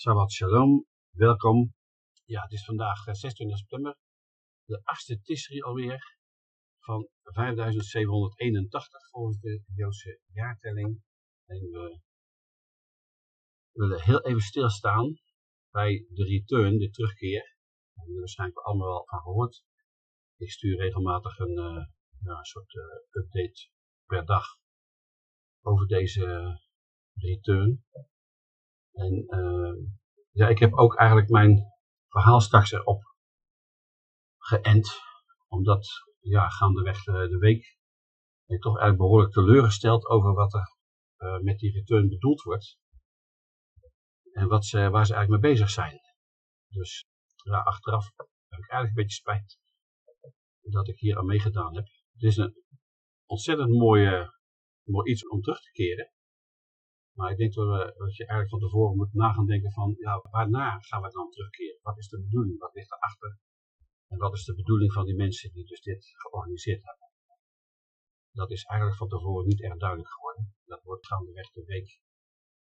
Shabbat Shalom, welkom. Ja, het is vandaag 26 september, de achtste Tisri alweer van 5781 volgens de Joodse jaartelling. En we willen heel even stilstaan bij de return, de terugkeer. Daar hebben we waarschijnlijk allemaal wel van gehoord. Ik stuur regelmatig een, ja, een soort uh, update per dag over deze return. En uh, ja, ik heb ook eigenlijk mijn verhaal straks erop geënt. Omdat, ja, gaandeweg de, week ben ik toch eigenlijk behoorlijk teleurgesteld over wat er uh, met die return bedoeld wordt. En wat ze, waar ze eigenlijk mee bezig zijn. Dus ja, achteraf heb ik eigenlijk een beetje spijt dat ik hier aan meegedaan heb. Het is een ontzettend mooie, mooi iets om terug te keren. Maar ik denk dat, je eigenlijk van tevoren moet na gaan denken van, ja, waarna gaan we dan terugkeren? Wat is de bedoeling? Wat ligt erachter? En wat is de bedoeling van die mensen die dus dit georganiseerd hebben? Dat is eigenlijk van tevoren niet erg duidelijk geworden. Dat wordt gaandeweg de week,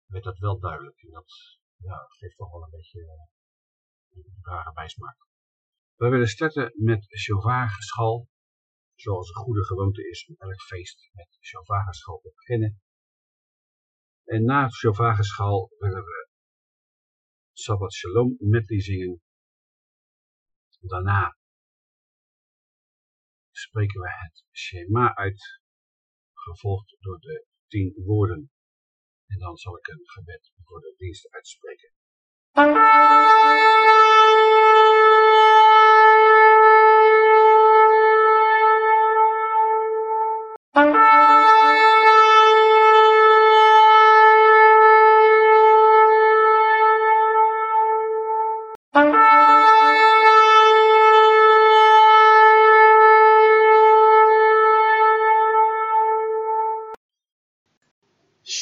werd dat wel duidelijk. En dat ja, geeft toch wel een beetje uh, een rare bijsmaak. We willen starten met shovageschal, zoals een goede gewoonte is om elk feest met shovageschal te beginnen. En na het shovageschal willen we Sabbat Shalom met die zingen. Daarna spreken we het Shema uit, gevolgd door de tien woorden. En dan zal ik een gebed voor de dienst uitspreken.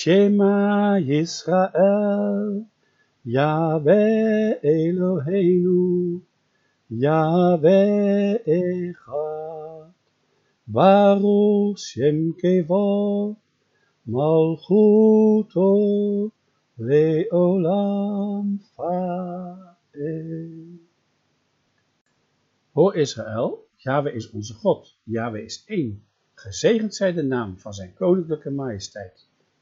Shema Yisrael, Yahweh Eloheinu, Yahweh Echad, Baruch Shem Kevod, Malchuto Leolam Faed. Hoor Israël, Yahweh is onze God, Yahweh is één. Gezegend zij de naam van zijn koninklijke majesteit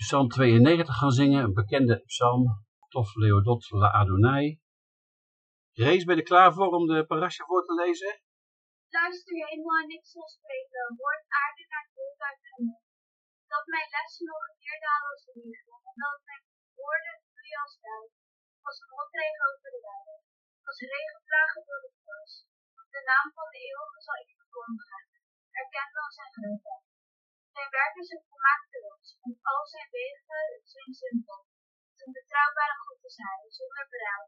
Psalm 92 gaan zingen, een bekende psalm, Tof Leodot La Adonai. Rees, ben je klaar voor om de parasha voor te lezen? Luister hemel en ik zal spreken, woord aarde naar het uit hemel. Dat mijn lessen nog neerdalen als een liefde, en dat mijn woorden vloeien als duim, als een over de weide, als regenvlagen door de klas. De naam van de eeuwige zal ik verkondigen, erken dan zijn grootheid. Zijn werken zijn volmaakte los, en al zijn wegen zijn zinvol. Een betrouwbare God is hij, zonder berouw.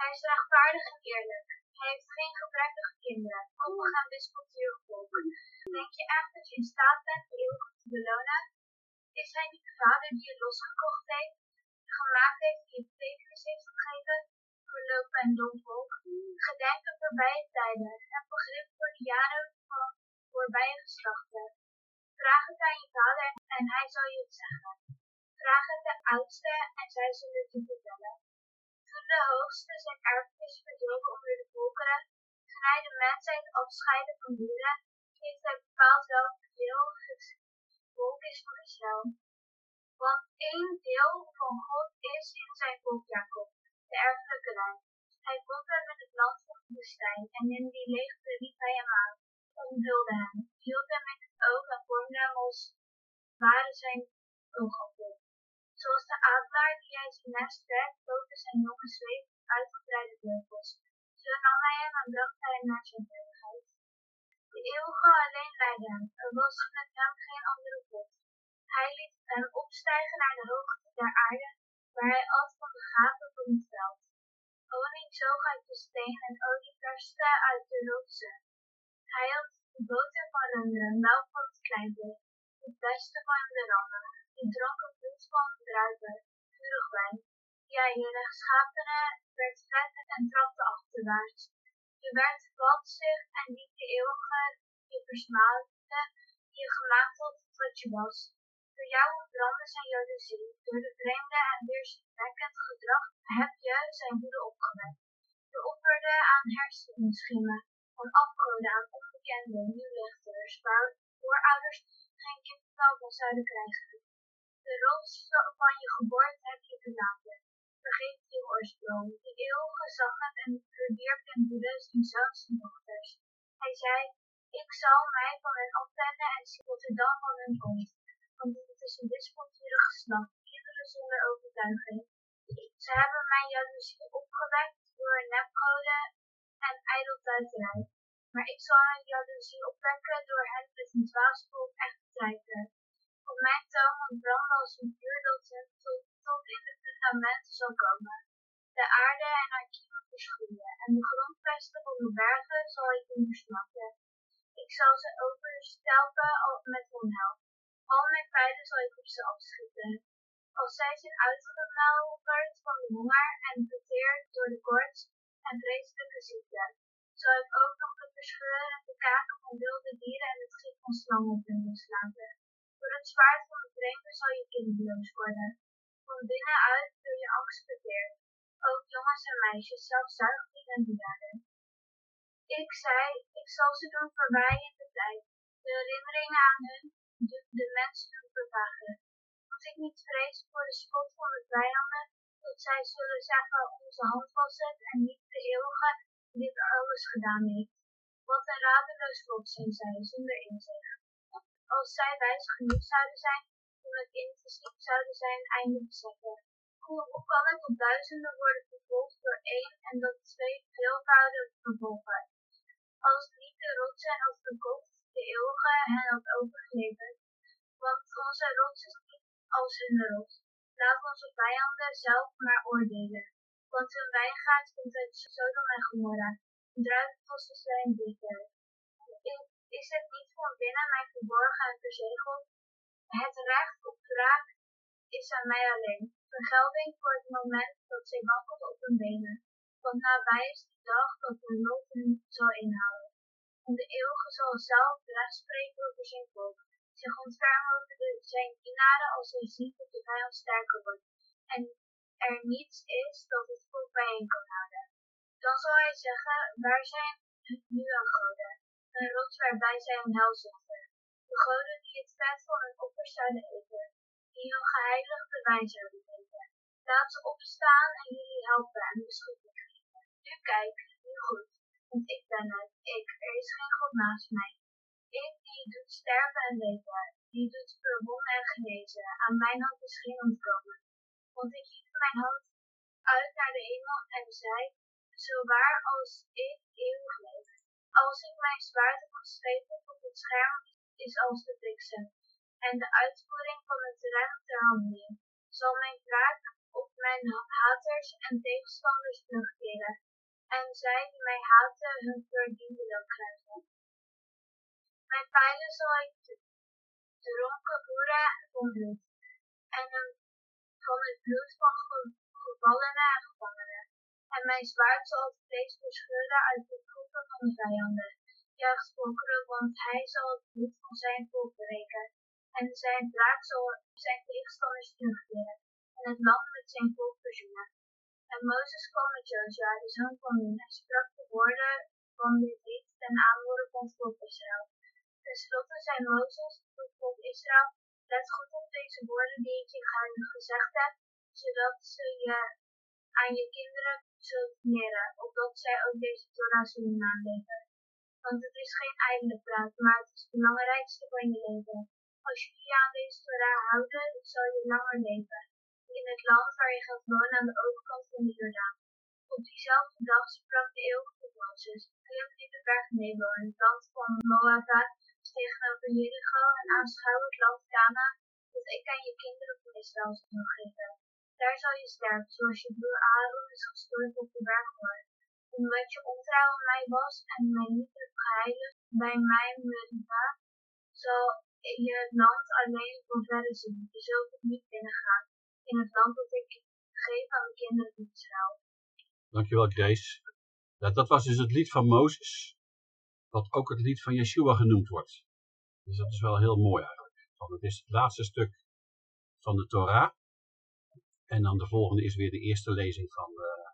Hij is rechtvaardig en eerlijk. Hij heeft geen gebrekkige kinderen, koppig en wispelturig volk. Denk je echt dat je in staat bent de eeuwige te belonen? Is hij niet de vader die je losgekocht heeft, gemaakt heeft die je betekenis heeft gegeven? Verloop en dom volk. Gedenk aan voorbije tijden en begrip voor de jaren van voorbije geslachten. Vraag het aan je vader en hij zal je het zeggen. Vraag het de oudste en zij zullen het je vertellen. Toen de hoogste zijn erfenis verdronken onder de volkeren, hij de mensheid afscheiden van dieren, heeft hij bepaald welk deel het volk is van Israël. Want één deel van God is in zijn volk Jacob, de erfelijke lijn. Hij vond hem in het land van de woestijn en in die leegte riep hij hem aan, omhulde hem, hield hem in het oog en vormde hem als ware zijn oogappel. Zoals de adelaar die hij zijn nest trekt boven zijn jonge zweef uitgebreide vleugels. Zo nam hij hem en bracht hij naar zijn heiligheid. De eeuwige alleen leidde hem, er was met hem geen andere God. Hij liet hem opstijgen naar de hoogte der aarde, waar hij at van de gaven van het veld. Honing zoog uit steen en olie perste uit de rotsen. Hij de boter van runderen, melk van het kleinvee, het beste van de rammen. Die dronk het bloed van druiven, vurig wijn. Ja, je rechtschapene werd vet en trapte achterwaarts. Je werd valsig en niet de eeuwige je versmaadde, die je gemaakt had wat je was. Door jou ontbrandde zijn jaloezie, door de vreemde en weerzinwekkend gedrag heb je zijn woede opgewekt. Je offerde aan hersenschimmen, paragraph honger en verteerd door de koorts en vreselijke ziekte, zal ik ook nog de verscheurende kaken van wilde dieren en het gif van slangen hun loslaten. Door het zwaard van de vreemde zal je kinderloos worden. Van binnenuit door je angst verteerd. Ook jongens en meisjes, zelfs zuigelingen en bejaarden. Ik zei, ik zal ze doen voorbij onze hand was het en niet de eeuwige die dit alles gedaan heeft. Wat een radeloos volk zijn zij, zonder inzicht. Als zij wijs genoeg zouden zijn, om het in te zien, zouden zij een einde. Hoe, kan het op duizenden worden vervolgd door één en dat twee veelvoudig vervolgen? Als niet de rotsen als de God, de eeuwige, hen had overgeleverd. Want onze rots is niet als hun rots. Laat onze vijanden zelf maar oordelen. Want hun wijngaard komt uit Sodom en Gomorra. Druivenvossen zijn bitter. Is het niet van binnen mij verborgen en verzegeld? Het recht op wraak is aan mij alleen. Vergelding voor het moment dat zij wankelt op hun benen. Want nabij is de dag dat de lot hen zal inhalen. En de eeuwige zal zelf recht spreken over zijn volk. Zich ontfermen over de, zijn dienaren als hij ziet dat de vijand sterker wordt. En er niets is dat het volk bijeen kan houden. Dan zal hij zeggen, waar zijn nu aan goden? Een rots waarbij zij hun hel. De goden die het vet van hun offers zouden eten. Die hun geheiligde wijn zouden drinken. Laat ze opstaan en jullie helpen en beschutting geven. Nu kijk, nu goed, want ik ben het, ik, er is geen God naast mij. Ik die doet sterven en leven, die doet verwonnen en genezen, aan mijn hand is geen ontkomen. Want ik mijn hand uit naar de hemel en zei, zo waar als ik eeuwig leef. Als ik mijn zwaard heb geschreven op het scherm, is als de bliksem, en de uitvoering van het rem ter handeling, zal mijn wraak op mijn haters en tegenstanders terugkeren, en zij die mij haten hun verdiende loon krijgen. Mijn pijlen zal ik dronken voeren van bloed, en van het bloed van gevallenen en gevangenen. En mijn zwaard zal het vlees verscheuren uit de kroppen van de vijanden. Jaagt volkeren, want hij zal het bloed van zijn volk breken. En zijn wraak zal zijn tegenstanders terugkeren. En het land met zijn volk verzoenen. En Mozes kwam met Jozua, de zoon van Nun, en sprak de woorden van dit lied ten aanhoren van het volk Israël. Ten slotte zei Mozes tot volk Israël, let goed op deze woorden die ik je gezegd heb, zodat ze je aan je kinderen zult leren, opdat zij ook deze Torah zullen naleven. Want het is geen ijdele praat, maar het is het belangrijkste van je leven. Als je aan deze Torah houden, zal je langer leven, in het land waar je gaat wonen aan de overkant van de Jordaan. Op diezelfde dag sprak de eeuwige Mozes, klim in de berg Nebo in het land van Moabad, tegenover Jericho het land Kana, dat ik aan je kinderen van Israël zal geven. Daar zal je sterven, zoals je broer Aaron is gestorven op de berg Hoor. Omdat je ontrouw aan mij was en mij niet hebt geheiligd bij mijn Merida, zal je het land alleen van verre zien. Je zult het niet binnengaan, in het land dat ik geef aan de kinderen van Israël. Dankjewel Grace. Ja, dat was dus het lied van Mozes, wat ook het lied van Yeshua genoemd wordt. Dus dat is wel heel mooi eigenlijk. Want het is het laatste stuk van de Torah. En dan de volgende is weer de eerste lezing van, uh,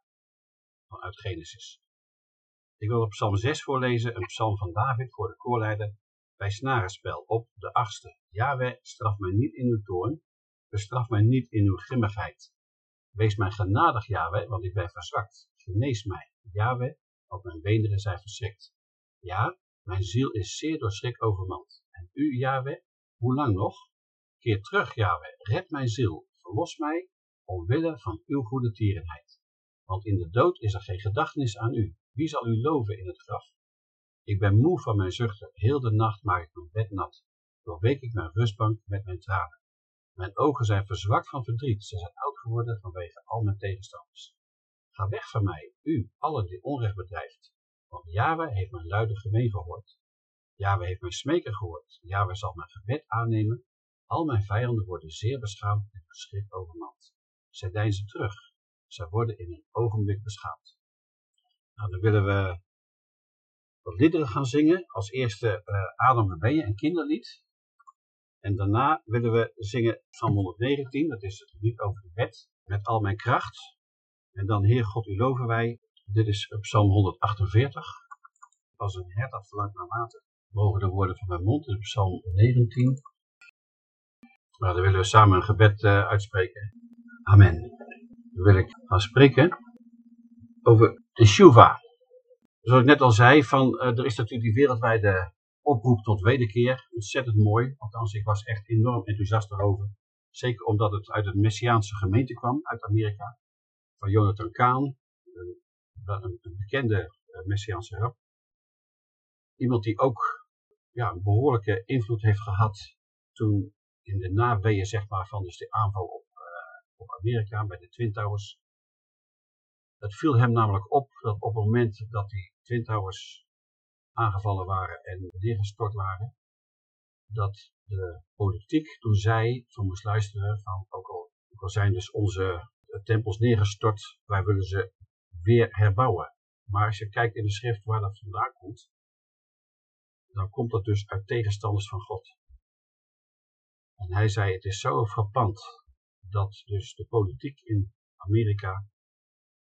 vanuit Genesis. Ik wil op Psalm 6 voorlezen, een psalm van David voor de koorleider bij snarenspel op de achtste. Yahweh, straf mij niet in uw toorn, bestraf mij niet in uw grimmigheid. Wees mij genadig, Yahweh, want ik ben verzwakt. Genees mij, Yahweh, want mijn beenderen zijn verschrikt. Ja, mijn ziel is zeer door schrik overmand. En u, Yahweh, hoe lang nog? Keer terug, Yahweh, red mijn ziel, verlos mij, omwille van uw goede tierenheid. Want in de dood is er geen gedachtenis aan u. Wie zal u loven in het graf? Ik ben moe van mijn zuchten, heel de nacht maak ik mijn bed nat. Doorweek ik mijn rustbank met mijn tranen. Mijn ogen zijn verzwakt van verdriet, ze zijn oud geworden vanwege al mijn tegenstanders. Ga weg van mij, u, allen die onrecht bedrijft, want Yahweh heeft mijn luide gemeen gehoord. Yahweh heeft mijn smeken gehoord, Yahweh zal mijn gebed aannemen. Al mijn vijanden worden zeer beschaamd en verschrikt overmand. Zij deinzen terug, zij worden in een ogenblik beschaamd. Nou, dan willen we wat liederen gaan zingen. Als eerste uh, Adam, waar ben je, een kinderlied. En daarna willen we zingen Psalm 119, dat is het lied over de wet, met al mijn kracht. En dan Heer God, u loven wij. Dit is Psalm 148. Als een hert dat verlangt naar water, mogen de woorden van mijn mond. Dus Psalm 19. Nou, dan willen we samen een gebed uh, uitspreken. Amen. Dan wil ik gaan spreken over de Shuva. Zoals ik net al zei, van, uh, er is natuurlijk die wereldwijde oproep tot wederkeer. Ontzettend mooi. Althans, ik was echt enorm enthousiast erover. Zeker omdat het uit een Messiaanse gemeente kwam, uit Amerika. Van Jonathan Kaan, een, een, bekende Messiaanse rap. Iemand die ook ja, een behoorlijke invloed heeft gehad toen in de naweeën zeg maar, van dus de aanval op, uh, op Amerika bij de Twin Towers. Het viel hem namelijk op dat op het moment dat die Twin Towers aangevallen waren en neergestort waren, dat de politiek toen zei van moest luisteren van ook al, ook al zijn dus onze tempels neergestort, wij willen ze weer herbouwen. Maar als je kijkt in de schrift waar dat vandaan komt, dan komt dat dus uit tegenstanders van God. En hij zei, het is zo frappant dat dus de politiek in Amerika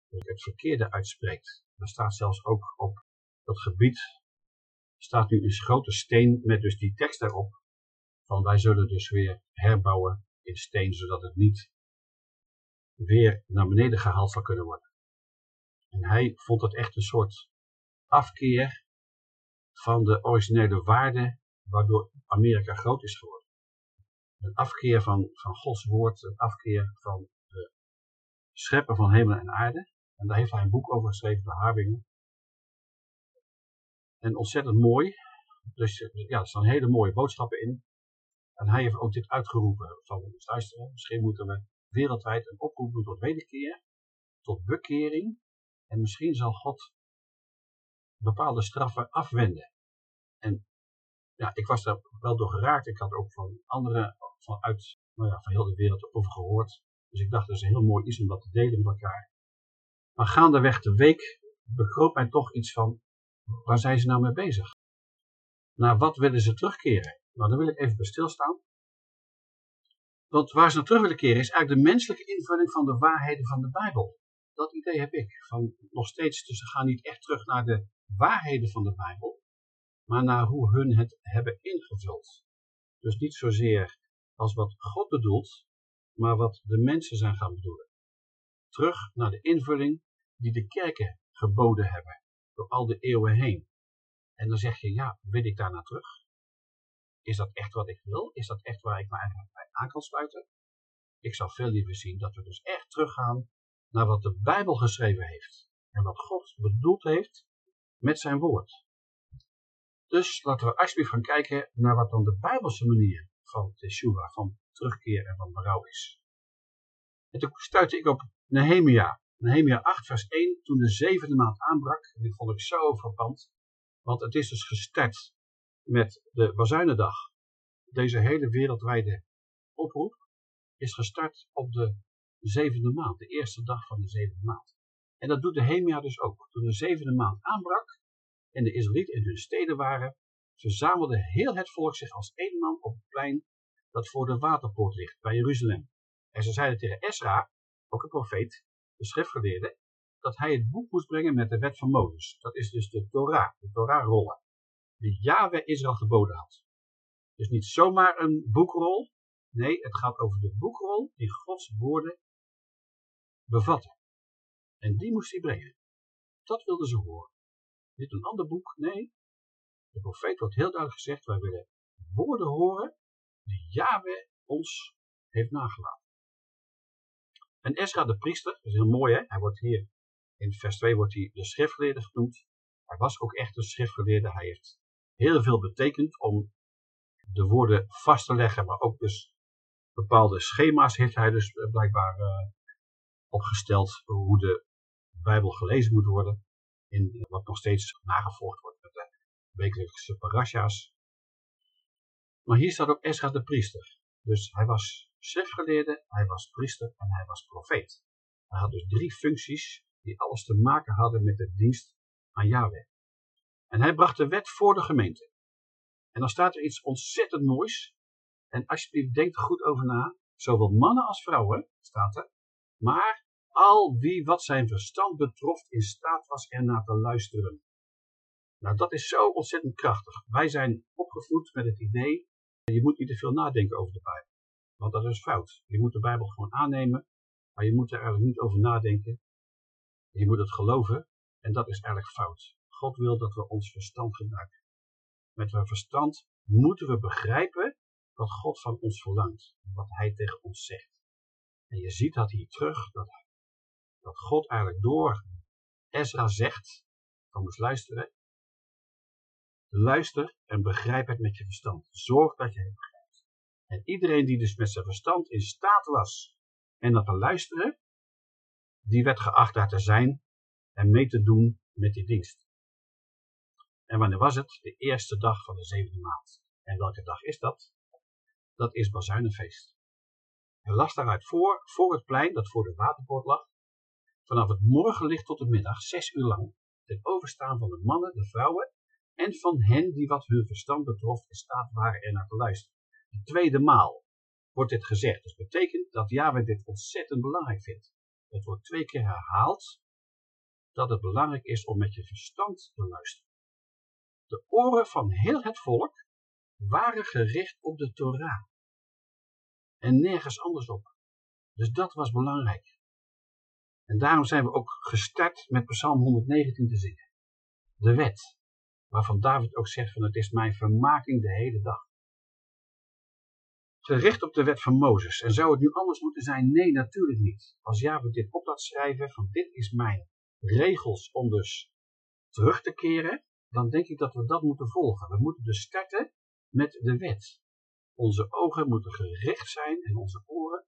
het verkeerde uitspreekt. Er staat zelfs ook op dat gebied staat nu een grote steen met dus die tekst daarop. Van wij zullen dus weer herbouwen in steen, zodat het niet weer naar beneden gehaald zal kunnen worden. En hij vond het echt een soort afkeer van de originele waarde waardoor Amerika groot is geworden. Een afkeer van, van Gods woord, een afkeer van de scheppen van hemel en aarde. En daar heeft hij een boek over geschreven, de Harbingen. En ontzettend mooi. Dus ja, er staan hele mooie boodschappen in. En hij heeft ook dit uitgeroepen van, luisteren, misschien moeten we wereldwijd een oproep doen tot wederkeer, tot bekering. En misschien zal God bepaalde straffen afwenden. En ja, ik was daar wel door geraakt. Ik had ook van anderen vanuit, nou ja, van heel de wereld over gehoord. Dus ik dacht, dat is een heel mooi iets om dat te delen met elkaar. Maar gaandeweg de week bekroop mij toch iets van, Waar zijn ze nou mee bezig? Naar wat willen ze terugkeren? Nou, daar wil ik even bij stilstaan. Want waar ze naar terug willen keren is eigenlijk de menselijke invulling van de waarheden van de Bijbel. Dat idee heb ik. Van nog steeds, dus ze gaan niet echt terug naar de waarheden van de Bijbel, maar naar hoe hun het hebben ingevuld. Dus niet zozeer als wat God bedoelt, maar wat de mensen zijn gaan bedoelen. terug naar de invulling die de kerken geboden hebben door al de eeuwen heen. En dan zeg je, ja, wil ik daar naar terug? Is dat echt wat ik wil? Is dat echt waar ik me eigenlijk bij aan kan sluiten? Ik zou veel liever zien dat we dus echt teruggaan naar wat de Bijbel geschreven heeft. En wat God bedoeld heeft met zijn woord. Dus laten we alsjeblieft gaan kijken naar wat dan de Bijbelse manier van Teshuvah, van terugkeer en van berouw is. En toen stuitte ik op Nehemia. Nehemia 8 vers 1, toen de zevende maand aanbrak. En dit vond ik zo verpand. Want het is dus gestart met de Bazuinendag. Deze hele wereldwijde oproep is gestart op de zevende maand. De eerste dag van de zevende maand. En dat doet de Hemia dus ook. Toen de zevende maand aanbrak en de Israëlieten in hun steden waren, verzamelde heel het volk zich als één man op het plein dat voor de waterpoort ligt bij Jeruzalem. En ze zeiden tegen Esra, ook een profeet, de schriftgeleerde, dat hij het boek moest brengen met de wet van Mozes. Dat is dus de Torah, de Torah-rollen, die Yahweh Israël geboden had. Dus niet zomaar een boekrol, nee, het gaat over de boekrol die Gods woorden bevatten. En die moest hij brengen. Dat wilden ze horen. Niet een ander boek, nee. De profeet wordt heel duidelijk gezegd, wij willen woorden horen die Yahweh ons heeft nagelaten. En Ezra de priester, dat is heel mooi hè, hij wordt hier in vers 2 wordt hij de schriftgeleerde genoemd. Hij was ook echt een schriftgeleerde, hij heeft heel veel betekend om de woorden vast te leggen, maar ook dus bepaalde schema's heeft hij dus eh, blijkbaar uh, opgesteld hoe de Bijbel gelezen moet worden. In wat nog steeds nagevolgd wordt met de wekelijkse parasha's. Maar hier staat ook Ezra de priester. Dus hij was schriftgeleerde, hij was priester en hij was profeet. Hij had dus drie functies die alles te maken hadden met de dienst aan Yahweh. En hij bracht de wet voor de gemeente. En dan staat er iets ontzettend moois. En alsjeblieft, denk er goed over na. Zowel mannen als vrouwen, staat er. Maar al wie wat zijn verstand betrof in staat was ernaar te luisteren. Nou, dat is zo ontzettend krachtig. Wij zijn opgevoed met het idee, je moet niet te veel nadenken over de Bijbel. Want dat is fout. Je moet de Bijbel gewoon aannemen, maar je moet er eigenlijk niet over nadenken. Je moet het geloven en dat is eigenlijk fout. God wil dat we ons verstand gebruiken. Met ons verstand moeten we begrijpen wat God van ons verlangt. Wat hij tegen ons zegt. En je ziet dat hier terug, dat, dat God eigenlijk door Ezra zegt, van moet luisteren. Luister en begrijp het met je verstand. Zorg dat je het begrijpt. En iedereen die dus met zijn verstand in staat was en dat te luisteren, die werd geacht daar te zijn en mee te doen met die dienst. En wanneer was het? De eerste dag van de zevende maand. En welke dag is dat? Dat is Bazuinenfeest. Hij las daaruit voor, voor het plein dat voor de waterpoort lag, vanaf het morgenlicht tot de middag, zes uur lang, ten overstaan van de mannen, de vrouwen en van hen die wat hun verstand betrof in staat waren er naar te luisteren. De tweede maal wordt dit gezegd. Dus betekent dat Yahweh dit ontzettend belangrijk vindt. Het wordt twee keer herhaald dat het belangrijk is om met je verstand te luisteren. De oren van heel het volk waren gericht op de Torah. En nergens anders op. Dus dat was belangrijk. En daarom zijn we ook gestart met Psalm 119 te zingen. De wet, waarvan David ook zegt van het is mijn vermaking de hele dag. Gericht op de wet van Mozes. En zou het nu anders moeten zijn? Nee, natuurlijk niet. Als Jacob dit op laat schrijven van dit is mijn regels om dus terug te keren, dan denk ik dat we dat moeten volgen. We moeten dus starten met de wet. Onze ogen moeten gericht zijn en onze oren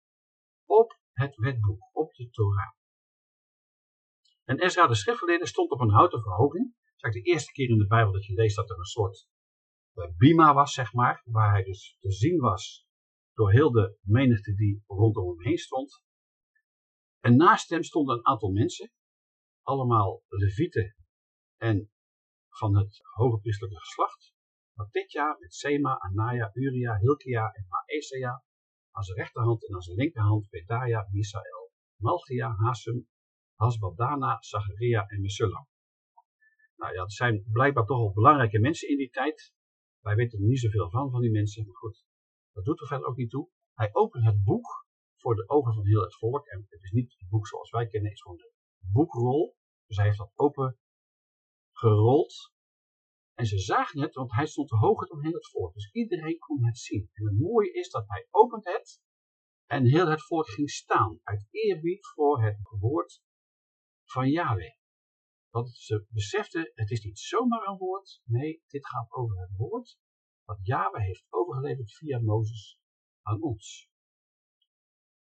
op het wetboek, op de Torah. En Ezra de schriftgeleerde stond op een houten verhoging. Het is de eerste keer in de Bijbel dat je leest dat er een soort eh, bima was, zeg maar, waar hij dus te zien was door heel de menigte die rondom hem heen stond. En naast hem stonden een aantal mensen, allemaal levieten en van het hoge priestelijke geslacht. Matitja, met Sema, Anaya, Uria, Hilkia en Maaseja. Aan zijn rechterhand en aan zijn linkerhand Pedaya, Misael, Malchia, Hasum, Hasbadana, Zacharia en Mesullam. Nou ja, dat zijn blijkbaar toch wel belangrijke mensen in die tijd. Wij weten er niet zoveel van, van die mensen, maar goed. Dat doet er verder ook niet toe. Hij opent het boek voor de ogen van heel het volk. En het is niet het boek zoals wij kennen, het is gewoon de boekrol. Dus hij heeft dat open gerold. En ze zagen het, want hij stond hoger dan heel het volk. Dus iedereen kon het zien. En het mooie is dat hij opent het. En heel het volk ging staan. Uit eerbied voor het woord van Yahweh. Want ze beseften, het is niet zomaar een woord. Nee, dit gaat over het woord wat Yahweh heeft overgeleverd via Mozes aan ons.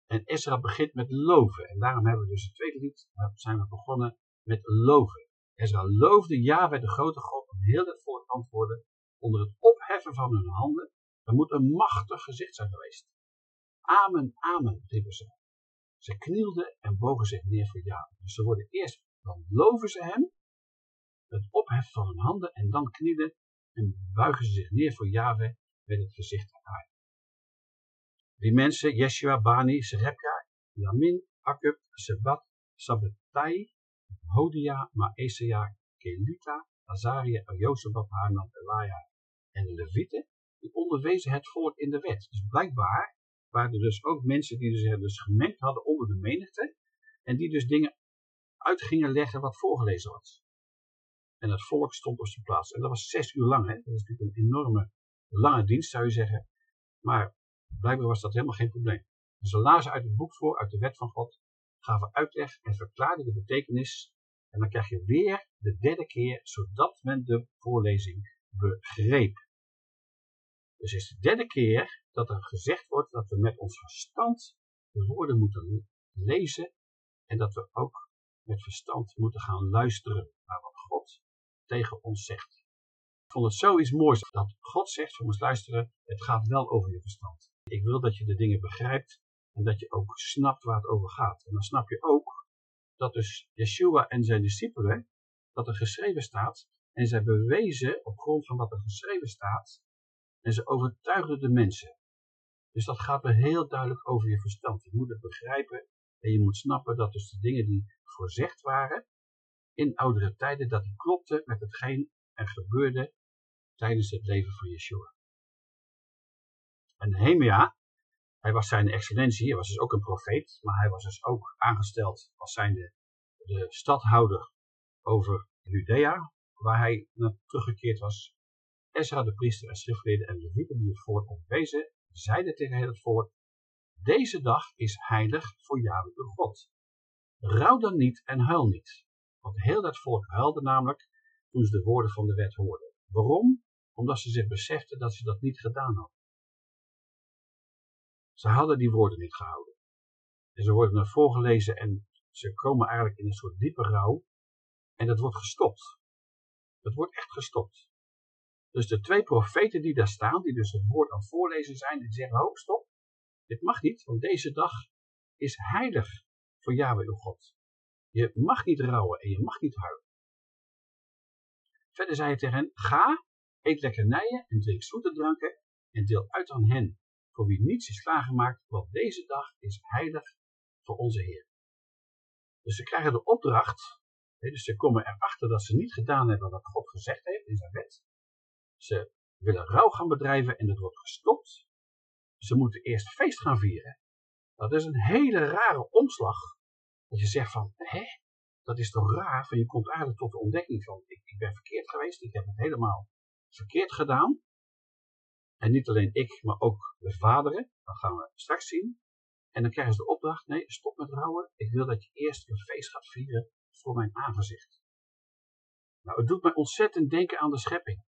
En Ezra begint met loven. En daarom hebben we dus het tweede lied, zijn we begonnen met loven. Ezra loofde Yahweh de grote God om heel het volk antwoorden onder het opheffen van hun handen. Er moet een machtig gezicht zijn geweest. Amen, amen, riepen ze. Ze knielden en bogen zich neer voor Yahweh. Dus ze worden eerst, dan loven ze hem, het opheffen van hun handen en dan knielen en buigen ze zich neer voor Yahweh met het gezicht naar aarde. Die mensen, Yeshua, Bani, Serebka, Yamin, Akub, Sebat, Sabbatai, Hodia, Maesea, Kelita, Azaria, Jozebab, Hanan, Elia en de Levieten, die onderwezen het volk in de wet. Dus blijkbaar waren er dus ook mensen die zich dus gemengd hadden onder de menigte en die dus dingen uit gingen leggen wat voorgelezen was. En het volk stond op zijn plaats. En dat was zes uur lang. Hè? Dat is natuurlijk een enorme lange dienst, zou je zeggen. Maar blijkbaar was dat helemaal geen probleem. En ze lazen uit het boek voor, uit de wet van God, gaven uitleg en verklaarden de betekenis. En dan krijg je weer de derde keer, zodat men de voorlezing begreep. Dus is de derde keer dat er gezegd wordt dat we met ons verstand de woorden moeten lezen en dat we ook met verstand moeten gaan luisteren naar wat God tegen ons zegt. Ik vond het zoiets moois dat God zegt, we moeten luisteren, het gaat wel over je verstand. Ik wil dat je de dingen begrijpt en dat je ook snapt waar het over gaat. En dan snap je ook dat dus Yeshua en zijn discipelen, dat er geschreven staat, en zij bewezen op grond van wat er geschreven staat, en ze overtuigden de mensen. Dus dat gaat er heel duidelijk over je verstand. Je moet het begrijpen en je moet snappen dat dus de dingen die voorzegd waren, in oudere tijden dat die klopte met hetgeen er gebeurde tijdens het leven van Yeshua. En Nehemia, hij was zijn excellentie, hij was dus ook een profeet, maar hij was dus ook aangesteld als zijnde de stadhouder over Judea, waar hij naar teruggekeerd was. Ezra, de priester en schriftleden en levieten die het ontwezen, zeiden tegen het volk, deze dag is heilig voor Yahweh uw God. Rouw dan niet en huil niet. Want heel dat volk huilde namelijk toen ze de woorden van de wet hoorden. Waarom? Omdat ze zich beseften dat ze dat niet gedaan hadden. Ze hadden die woorden niet gehouden. En ze worden naar voorgelezen en ze komen eigenlijk in een soort diepe rouw. En dat wordt gestopt. Dat wordt echt gestopt. Dus de twee profeten die daar staan, die dus het woord aan voorlezen zijn, die zeggen, ho, stop. Dit mag niet, want deze dag is heilig voor Yahweh uw God. Je mag niet rouwen en je mag niet huilen. Verder zei hij tegen hen, ga, eet lekkernijen en drink zoete dranken en deel uit aan hen, voor wie niets is klaargemaakt, want deze dag is heilig voor onze Heer. Dus ze krijgen de opdracht, dus ze komen erachter dat ze niet gedaan hebben wat God gezegd heeft in zijn wet. Ze willen rouw gaan bedrijven en dat wordt gestopt. Ze moeten eerst feest gaan vieren. Dat is een hele rare omslag dat je zegt van, hè, dat is toch raar? Van je komt eigenlijk tot de ontdekking van, ik, ik ben verkeerd geweest, ik heb het helemaal verkeerd gedaan. En niet alleen ik, maar ook de vaderen, dat gaan we straks zien. En dan krijgen ze de opdracht, nee, stop met rouwen, ik wil dat je eerst een feest gaat vieren voor mijn aangezicht. Nou, het doet mij ontzettend denken aan de schepping.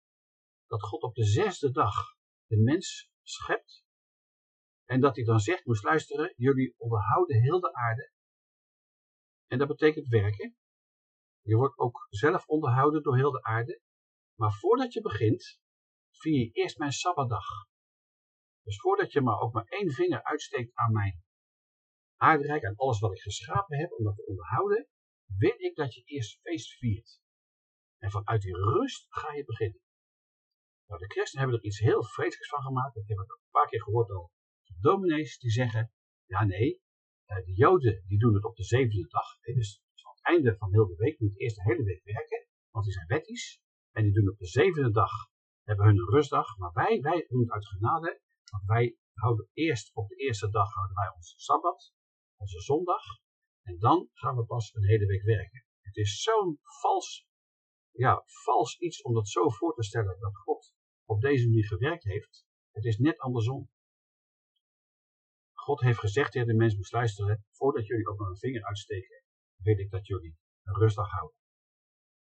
Dat God op de zesde dag de mens schept. En dat hij dan zegt, moest luisteren, jullie onderhouden heel de aarde en dat betekent werken. Je wordt ook zelf onderhouden door heel de aarde. Maar voordat je begint, vier je eerst mijn Sabbatdag. Dus voordat je maar ook maar één vinger uitsteekt aan mijn aardrijk, aan alles wat ik geschapen heb om dat te onderhouden, wil ik dat je eerst feest viert. En vanuit die rust ga je beginnen. Nou, de christenen hebben er iets heel vreselijks van gemaakt. Dat heb ik een paar keer gehoord al. Dominees die zeggen, ja nee, eh, de Joden die doen het op de zevende dag. Dus aan het einde van heel de week moet eerst de hele week werken, want die zijn wettisch. En die doen op de zevende dag, hebben hun rustdag. Maar wij, wij doen het uit genade, want wij houden eerst op de eerste dag houden wij onze Sabbat, onze zondag. En dan gaan we pas een hele week werken. Het is zo'n vals, ja, vals iets om dat zo voor te stellen dat God op deze manier gewerkt heeft. Het is net andersom. God heeft gezegd tegen de mens moest luisteren, voordat jullie ook maar een vinger uitsteken, weet ik dat jullie een rustdag houden.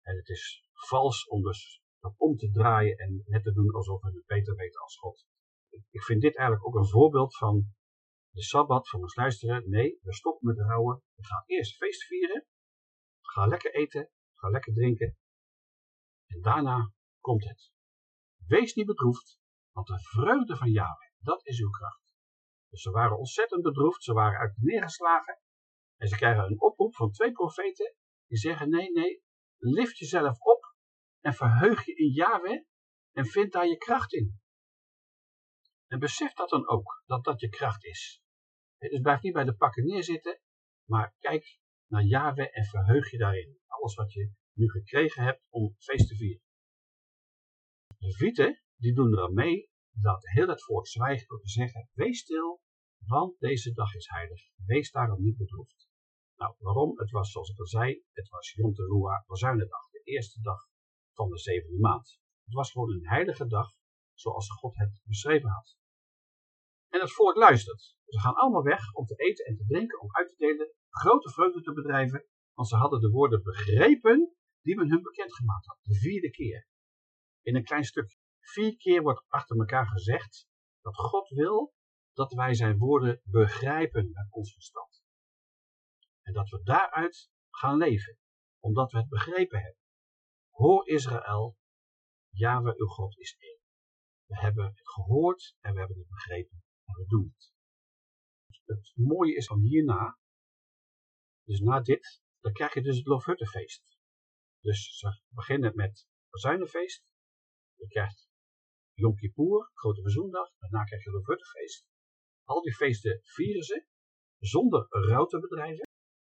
En het is vals om dus dat om te draaien en net te doen alsof we het beter weten als God. Ik vind dit eigenlijk ook een voorbeeld van de Sabbat, van ons luisteren. Nee, we stoppen met rouwen. We gaan eerst feest vieren. Ga lekker eten. Ga lekker drinken. En daarna komt het. Wees niet bedroefd, want de vreugde van Yahweh, dat is uw kracht. Dus ze waren ontzettend bedroefd, ze waren uit neergeslagen. En ze krijgen een oproep van twee profeten die zeggen, nee, nee, lift jezelf op en verheug je in Yahweh en vind daar je kracht in. En besef dat dan ook, dat dat je kracht is. Dus blijf niet bij de pakken neerzitten, maar kijk naar Yahweh en verheug je daarin. Alles wat je nu gekregen hebt om feest te vieren. Vieten, die doen er mee, dat heel het volk zwijgt door te zeggen, wees stil, want deze dag is heilig. Wees daarom niet bedroefd. Nou, waarom? Het was, zoals ik al zei, het was Yom Teruah, Bazuinendag, de eerste dag van de zevende maand. Het was gewoon een heilige dag, zoals God het beschreven had. En het volk luistert. Ze gaan allemaal weg om te eten en te drinken, om uit te delen, grote vreugde te bedrijven, want ze hadden de woorden begrepen die men hun bekendgemaakt had. De vierde keer. In een klein stukje. Vier keer wordt achter elkaar gezegd dat God wil dat wij zijn woorden begrijpen met ons verstand. En dat we daaruit gaan leven, omdat we het begrepen hebben. Hoor Israël, Yahweh uw God is één. We hebben het gehoord en we hebben het begrepen en we doen het. Het mooie is dan hierna, dus na dit, dan krijg je dus het Loofhuttenfeest. Dus ze beginnen met het Zuinenfeest, je krijgt Yom Kippur, Grote Verzoendag, daarna krijg je Loofhuttenfeest. Al die feesten vieren ze, zonder rouw te bedrijven.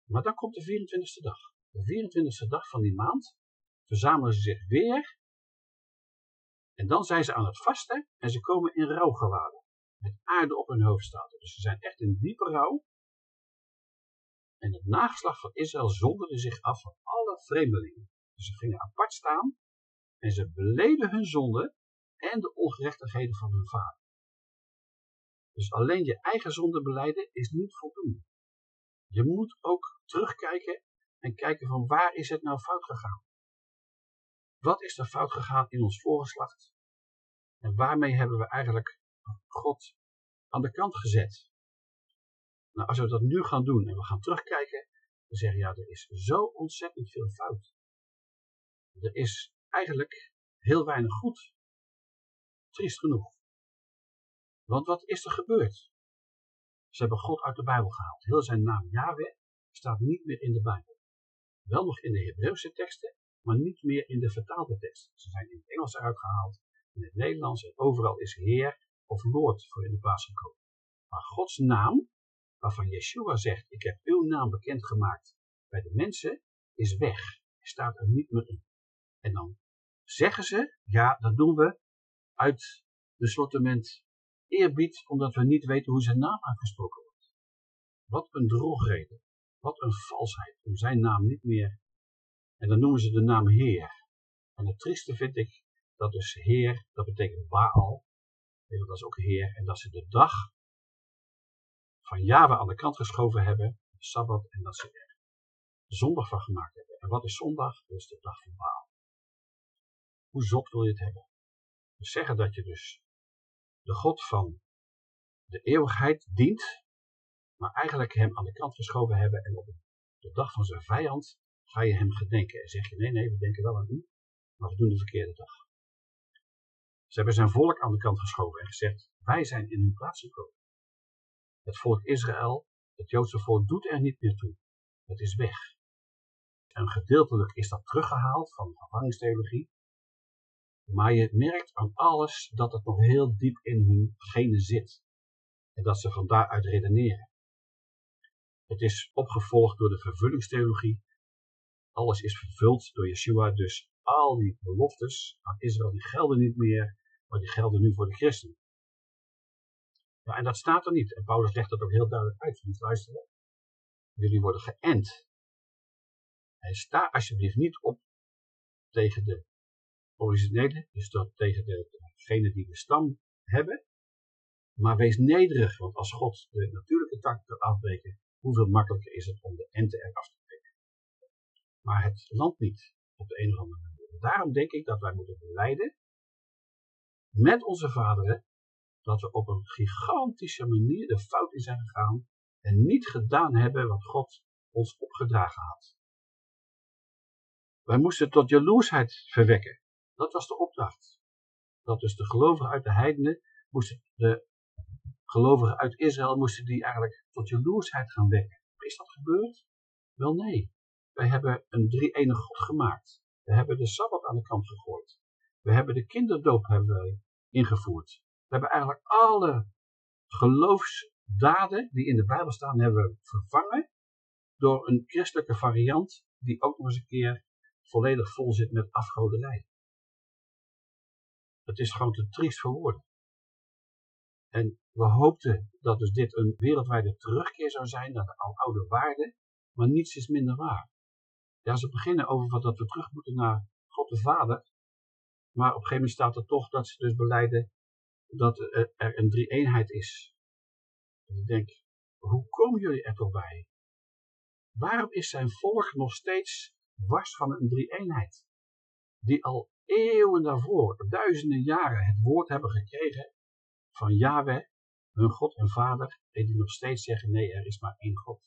Maar dan komt de 24e dag. De 24e dag van die maand verzamelen ze zich weer. En dan zijn ze aan het vasten en ze komen in rouwgewaden. Met aarde op hun hoofd staat. Dus ze zijn echt in diepe rouw. En het nageslacht van Israël zonderde zich af van alle vreemdelingen. Dus ze gingen apart staan en ze beleden hun zonde en de ongerechtigheden van hun vader. Dus alleen je eigen zonde beleiden is niet voldoende. Je moet ook terugkijken en kijken van waar is het nou fout gegaan. Wat is er fout gegaan in ons voorgeslacht? En waarmee hebben we eigenlijk God aan de kant gezet? Nou, als we dat nu gaan doen en we gaan terugkijken, dan zeggen ja, er is zo ontzettend veel fout. Er is eigenlijk heel weinig goed. Triest genoeg. Want wat is er gebeurd? Ze hebben God uit de Bijbel gehaald. Heel zijn naam Yahweh staat niet meer in de Bijbel. Wel nog in de Hebreeuwse teksten, maar niet meer in de vertaalde teksten. Ze zijn in het Engels uitgehaald, in het Nederlands en overal is Heer of Lord voor in de plaats gekomen. Maar Gods naam, waarvan Yeshua zegt, ik heb uw naam bekendgemaakt bij de mensen, is weg. Hij staat er niet meer in. En dan zeggen ze, ja, dat doen we uit de slottement eerbied omdat we niet weten hoe zijn naam uitgesproken wordt. Wat een drogreden. Wat een valsheid om zijn naam niet meer. En dan noemen ze de naam Heer. En het trieste vind ik dat dus Heer, dat betekent Baal. Dat is ook Heer. En dat ze de dag van Java aan de kant geschoven hebben, Sabbat, en dat ze er zondag van gemaakt hebben. En wat is zondag? Is de dag van Baal. Hoe zot wil je het hebben? We zeggen dat je dus de God van de eeuwigheid dient, maar eigenlijk hem aan de kant geschoven hebben en op de dag van zijn vijand ga je hem gedenken. En zeg je, nee, nee, we denken wel aan u, maar we doen de verkeerde dag. Ze hebben zijn volk aan de kant geschoven en gezegd, wij zijn in hun plaats gekomen. Het volk Israël, het Joodse volk, doet er niet meer toe. Het is weg. En gedeeltelijk is dat teruggehaald van de vervangingstheologie. Maar je merkt aan alles dat het nog heel diep in hun genen zit. En dat ze van daaruit redeneren. Het is opgevolgd door de vervullingstheologie. Alles is vervuld door Yeshua, dus al die beloftes aan Israël die gelden niet meer, maar die gelden nu voor de christenen. Ja, en dat staat er niet. En Paulus legt dat ook heel duidelijk uit. Van luisteren, jullie worden geënt. En sta alsjeblieft niet op tegen de originele, dus dat tegen degene die de stam hebben. Maar wees nederig, want als God de natuurlijke tak kan afbreken, hoeveel makkelijker is het om de ente eraf te breken. Maar het land niet, op de een of andere manier. Daarom denk ik dat wij moeten beleiden met onze vaderen dat we op een gigantische manier de fout in zijn gegaan en niet gedaan hebben wat God ons opgedragen had. Wij moesten tot jaloersheid verwekken. Dat was de opdracht. Dat dus de gelovigen uit de heidenen moesten, de gelovigen uit Israël moesten die eigenlijk tot jaloersheid gaan wekken. Is dat gebeurd? Wel nee. Wij hebben een drie-enige God gemaakt. We hebben de Sabbat aan de kant gegooid. We hebben de kinderdoop hebben wij ingevoerd. We hebben eigenlijk alle geloofsdaden die in de Bijbel staan, hebben we vervangen door een christelijke variant die ook nog eens een keer volledig vol zit met afgoderij. Het is gewoon te triest voor woorden. En we hoopten dat dus dit een wereldwijde terugkeer zou zijn naar de oude waarden, maar niets is minder waar. Ja, ze beginnen over dat we terug moeten naar God de Vader, maar op een gegeven moment staat er toch dat ze dus beleiden dat er een drie-eenheid is. En ik denk, hoe komen jullie er toch bij? Waarom is zijn volk nog steeds wars van een drie-eenheid? Die al eeuwen daarvoor, duizenden jaren, het woord hebben gekregen van Yahweh, hun God en Vader, en die nog steeds zeggen, nee, er is maar één God.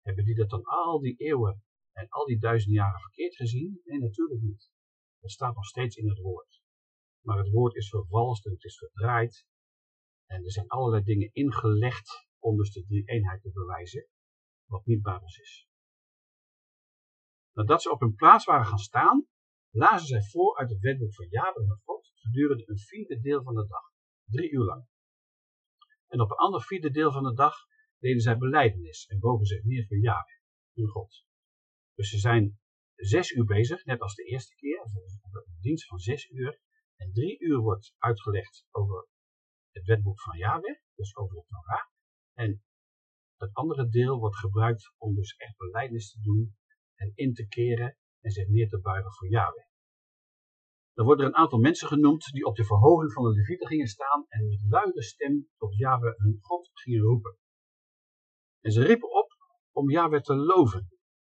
Hebben die dat dan al die eeuwen en al die duizenden jaren verkeerd gezien? Nee, natuurlijk niet. Het staat nog steeds in het woord. Maar het woord is vervalst en het is verdraaid. En er zijn allerlei dingen ingelegd om dus de drie eenheid te bewijzen, wat niet Babels is. Nadat ze op hun plaats waren gaan staan, lazen zij voor uit het wetboek van Jabel van God gedurende een vierde deel van de dag, drie uur lang. En op een ander vierde deel van de dag deden zij beleidenis en bogen zich neer voor Jahwe, hun God. Dus ze zijn zes uur bezig, net als de eerste keer, een dienst van zes uur. En drie uur wordt uitgelegd over het wetboek van Yahweh, dus over de Torah. En het andere deel wordt gebruikt om dus echt beleidnis te doen en in te keren en zich neer te buigen voor Yahweh. Er worden een aantal mensen genoemd die op de verhoging van de levieten gingen staan en met luide stem tot Yahweh hun God gingen roepen. En ze riepen op om Yahweh te loven.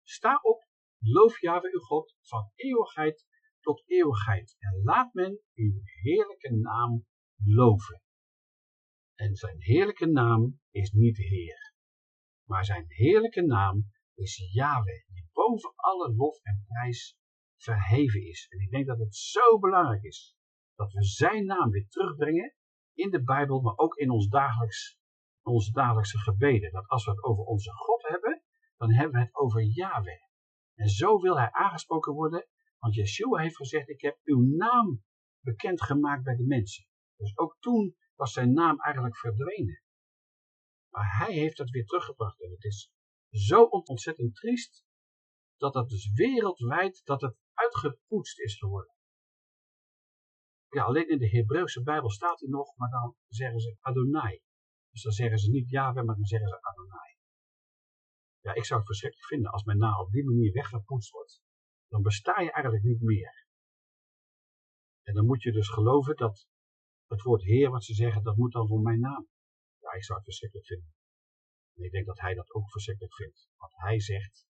Sta op, loof Yahweh uw God van eeuwigheid tot eeuwigheid en laat men uw heerlijke naam loven. En zijn heerlijke naam is niet Heer, maar zijn heerlijke naam is Yahweh, boven alle lof en prijs verheven is. En ik denk dat het zo belangrijk is dat we zijn naam weer terugbrengen in de Bijbel, maar ook in ons dagelijks, onze dagelijkse gebeden. Dat als we het over onze God hebben, dan hebben we het over Yahweh. En zo wil hij aangesproken worden, want Yeshua heeft gezegd, ik heb uw naam bekendgemaakt bij de mensen. Dus ook toen was zijn naam eigenlijk verdwenen. Maar hij heeft het weer teruggebracht. En het is zo ontzettend triest dat dat dus wereldwijd dat het uitgepoetst is geworden. Ja, alleen in de Hebreeuwse Bijbel staat hij nog, maar dan zeggen ze Adonai. Dus dan zeggen ze niet Yahweh, maar dan zeggen ze Adonai. Ja, ik zou het verschrikkelijk vinden als mijn naam op die manier weggepoetst wordt. Dan besta je eigenlijk niet meer. En dan moet je dus geloven dat het woord Heer, wat ze zeggen, dat moet dan voor mijn naam. Ja, ik zou het verschrikkelijk vinden. En ik denk dat hij dat ook verschrikkelijk vindt. Want hij zegt,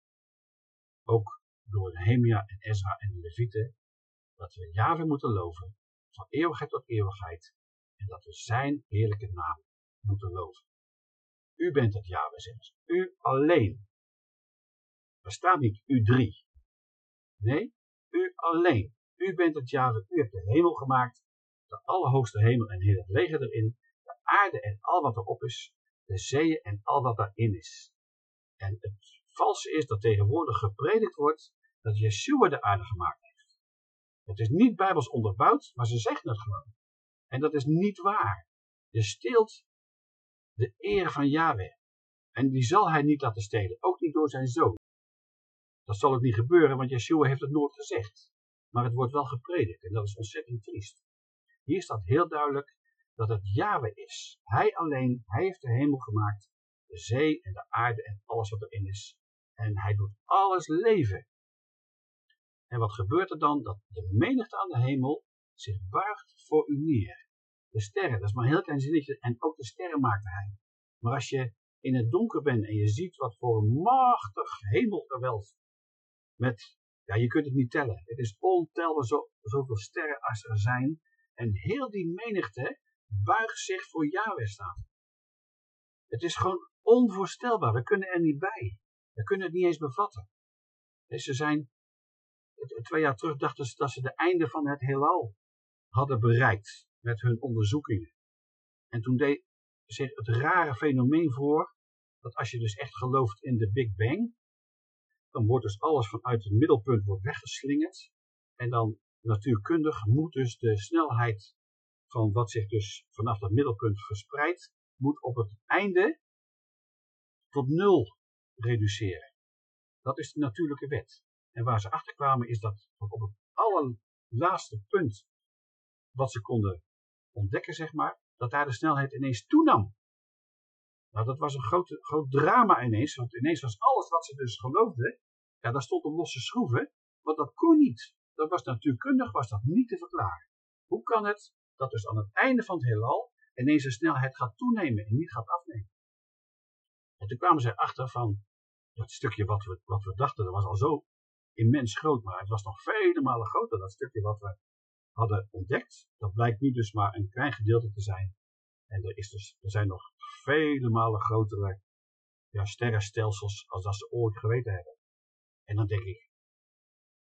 ook door Nehemia en Ezra en de Levieten, dat we Yahweh moeten loven, van eeuwigheid tot eeuwigheid, en dat we zijn heerlijke naam moeten loven. U bent het Yahweh, zeggen ze. U alleen. Er staat niet u drie. Nee, u alleen. U bent het Yahweh. U hebt de hemel gemaakt, de allerhoogste hemel en heel het leger erin, de aarde en al wat erop is, de zeeën en al wat daarin is. En het valse is dat tegenwoordig gepredikt wordt dat Yeshua de aarde gemaakt heeft. Het is niet bijbels onderbouwd, maar ze zeggen het gewoon. En dat is niet waar. Je steelt de eer van Yahweh. En die zal hij niet laten stelen, ook niet door zijn zoon. Dat zal ook niet gebeuren, want Yeshua heeft het nooit gezegd. Maar het wordt wel gepredikt en dat is ontzettend triest. Hier staat heel duidelijk dat het Yahweh is. Hij alleen, hij heeft de hemel gemaakt, de zee en de aarde en alles wat erin is. En hij doet alles leven. En wat gebeurt er dan? Dat de menigte aan de hemel zich buigt voor u neer. De sterren, dat is maar een heel klein zinnetje, en ook de sterren maakte hij. Maar als je in het donker bent en je ziet wat voor een machtig hemelgewelf, met, ja, je kunt het niet tellen. Het is ontelbaar zo, zoveel sterren als er zijn. En heel die menigte buigt zich voor Yahweh staan. Het is gewoon onvoorstelbaar. We kunnen er niet bij. We kunnen het niet eens bevatten. Ze zijn, twee jaar terug dachten ze dat ze de einde van het heelal hadden bereikt met hun onderzoekingen. En toen deed zich het rare fenomeen voor, dat als je dus echt gelooft in de Big Bang, dan wordt dus alles vanuit het middelpunt wordt weggeslingerd. En dan natuurkundig moet dus de snelheid van wat zich dus vanaf dat middelpunt verspreidt, moet op het einde tot nul reduceren. Dat is de natuurlijke wet. En waar ze achter kwamen is dat op het allerlaatste punt wat ze konden ontdekken, zeg maar, dat daar de snelheid ineens toenam. Nou, dat was een groot, groot drama ineens, want ineens was alles wat ze dus geloofden, ja, daar stond op losse schroeven, want dat kon niet. Dat was natuurkundig, was dat niet te verklaren. Hoe kan het dat dus aan het einde van het heelal ineens de snelheid gaat toenemen en niet gaat afnemen? En toen kwamen zij achter van, dat stukje wat we, wat we dachten, dat was al zo immens groot, maar het was nog vele malen groter, dat stukje wat we hadden ontdekt. Dat blijkt nu dus maar een klein gedeelte te zijn. En er, is dus, er zijn nog vele malen grotere ja, sterrenstelsels als dat ze ooit geweten hebben. En dan denk ik,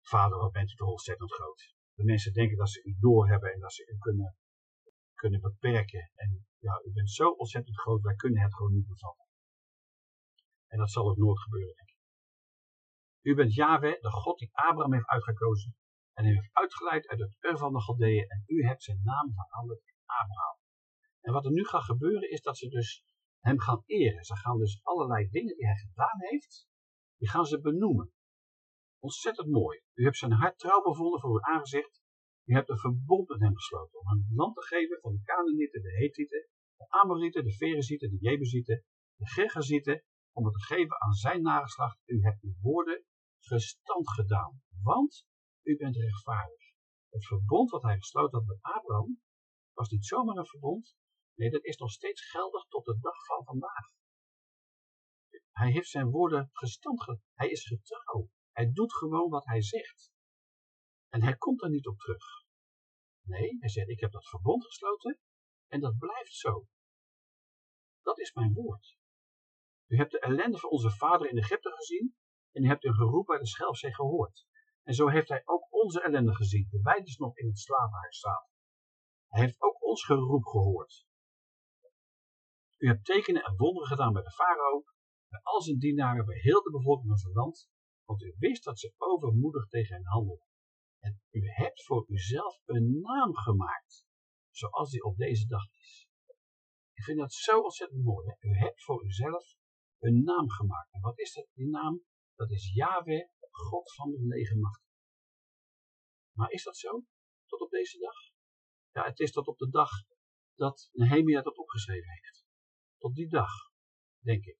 vader, wat bent u toch ontzettend groot. De mensen denken dat ze u doorhebben en dat ze u kunnen, kunnen beperken. En ja, u bent zo ontzettend groot, wij kunnen het gewoon niet bevatten. En dat zal ook nooit gebeuren, denk ik. U bent Yahweh, de God die Abraham heeft uitgekozen en heeft uitgeleid uit het Ur van de Galdeeën en u hebt zijn naam veranderd in Abraham. En wat er nu gaat gebeuren is dat ze dus hem gaan eren. Ze gaan dus allerlei dingen die hij gedaan heeft, die gaan ze benoemen. Ontzettend mooi. U hebt zijn hart trouw bevonden voor uw aangezicht. U hebt een verbond met hem gesloten om hem land te geven van de Canaanieten, de Hethieten, de Amorieten, de Ferezieten, de Jebusieten, de Gergazieten, om het te geven aan zijn nageslacht. U hebt uw woorden gestand gedaan, want u bent rechtvaardig. Het verbond wat hij gesloten had met Abraham was niet zomaar een verbond. Nee, dat is nog steeds geldig tot de dag van vandaag. Hij heeft zijn woorden gestand gedaan. Hij is getrouw. Hij doet gewoon wat hij zegt. En hij komt er niet op terug. Nee, hij zegt, ik heb dat verbond gesloten en dat blijft zo. Dat is mijn woord. U hebt de ellende van onze vader in Egypte gezien en u hebt een geroep bij de schelfzee gehoord. En zo heeft hij ook onze ellende gezien, terwijl wij nog in het slavenhuis zaten. Hij heeft ook ons geroep gehoord. U hebt tekenen en wonderen gedaan bij de farao, bij al zijn dienaren, bij heel de bevolking van zijn land, want u wist dat ze overmoedig tegen hen handelden. En u hebt voor uzelf een naam gemaakt, zoals die op deze dag is. Ik vind dat zo ontzettend mooi. U hebt voor uzelf een naam gemaakt. En wat is dat, die naam? Dat is Yahweh, God van de legermacht. Maar is dat zo? Tot op deze dag? Ja, het is tot op de dag dat Nehemia dat opgeschreven heeft. Tot die dag, denk ik.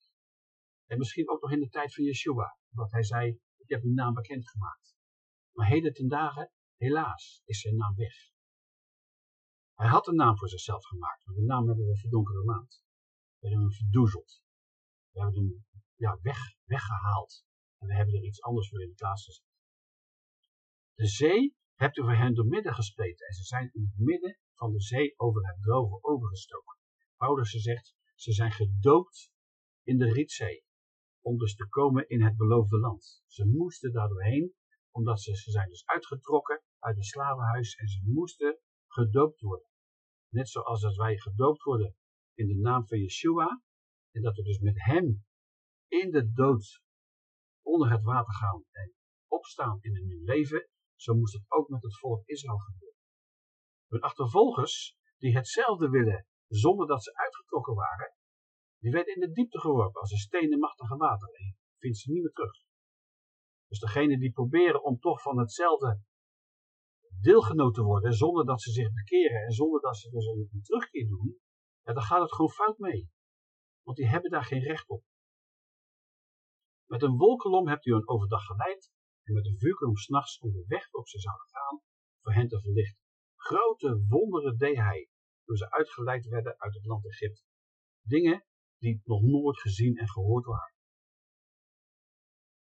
En misschien ook nog in de tijd van Yeshua. Want hij zei, ik heb uw naam bekendgemaakt. Maar heden ten dagen, helaas, is zijn naam weg. Hij had een naam voor zichzelf gemaakt. Maar de naam hebben we verdonkerde maand. We hebben hem verdoezeld. We hebben hem ja, weg, weggehaald. En we hebben er iets anders voor in de plaats gezet. De zee hebt u voor hen door midden gespleten en ze zijn in het midden van de zee over het droge overgestoken. Paulus zegt, ze zijn gedoopt in de Rietzee, om dus te komen in het beloofde land. Ze moesten daar doorheen, omdat ze, ze zijn dus uitgetrokken uit het slavenhuis en ze moesten gedoopt worden. Net zoals dat wij gedoopt worden in de naam van Yeshua, en dat we dus met hem in de dood onder het water gaan en opstaan in een nieuw leven, zo moest het ook met het volk Israël gebeuren. Hun achtervolgers, die hetzelfde willen zonder dat ze uitgetrokken waren, die werden in de diepte geworpen als een stenen machtige water en vindt ze niet meer terug. Dus degene die proberen om toch van hetzelfde deelgenoten worden zonder dat ze zich bekeren en zonder dat ze dus een terugkeer doen, ja, dan gaat het gewoon fout mee. Want die hebben daar geen recht op. Met een wolkolom hebt u een overdag geleid en met een vuurkolom s'nachts om de weg waarop ze zouden gaan voor hen te verlichten. Grote wonderen deed hij toen ze uitgeleid werden uit het land Egypte. Dingen die nog nooit gezien en gehoord waren.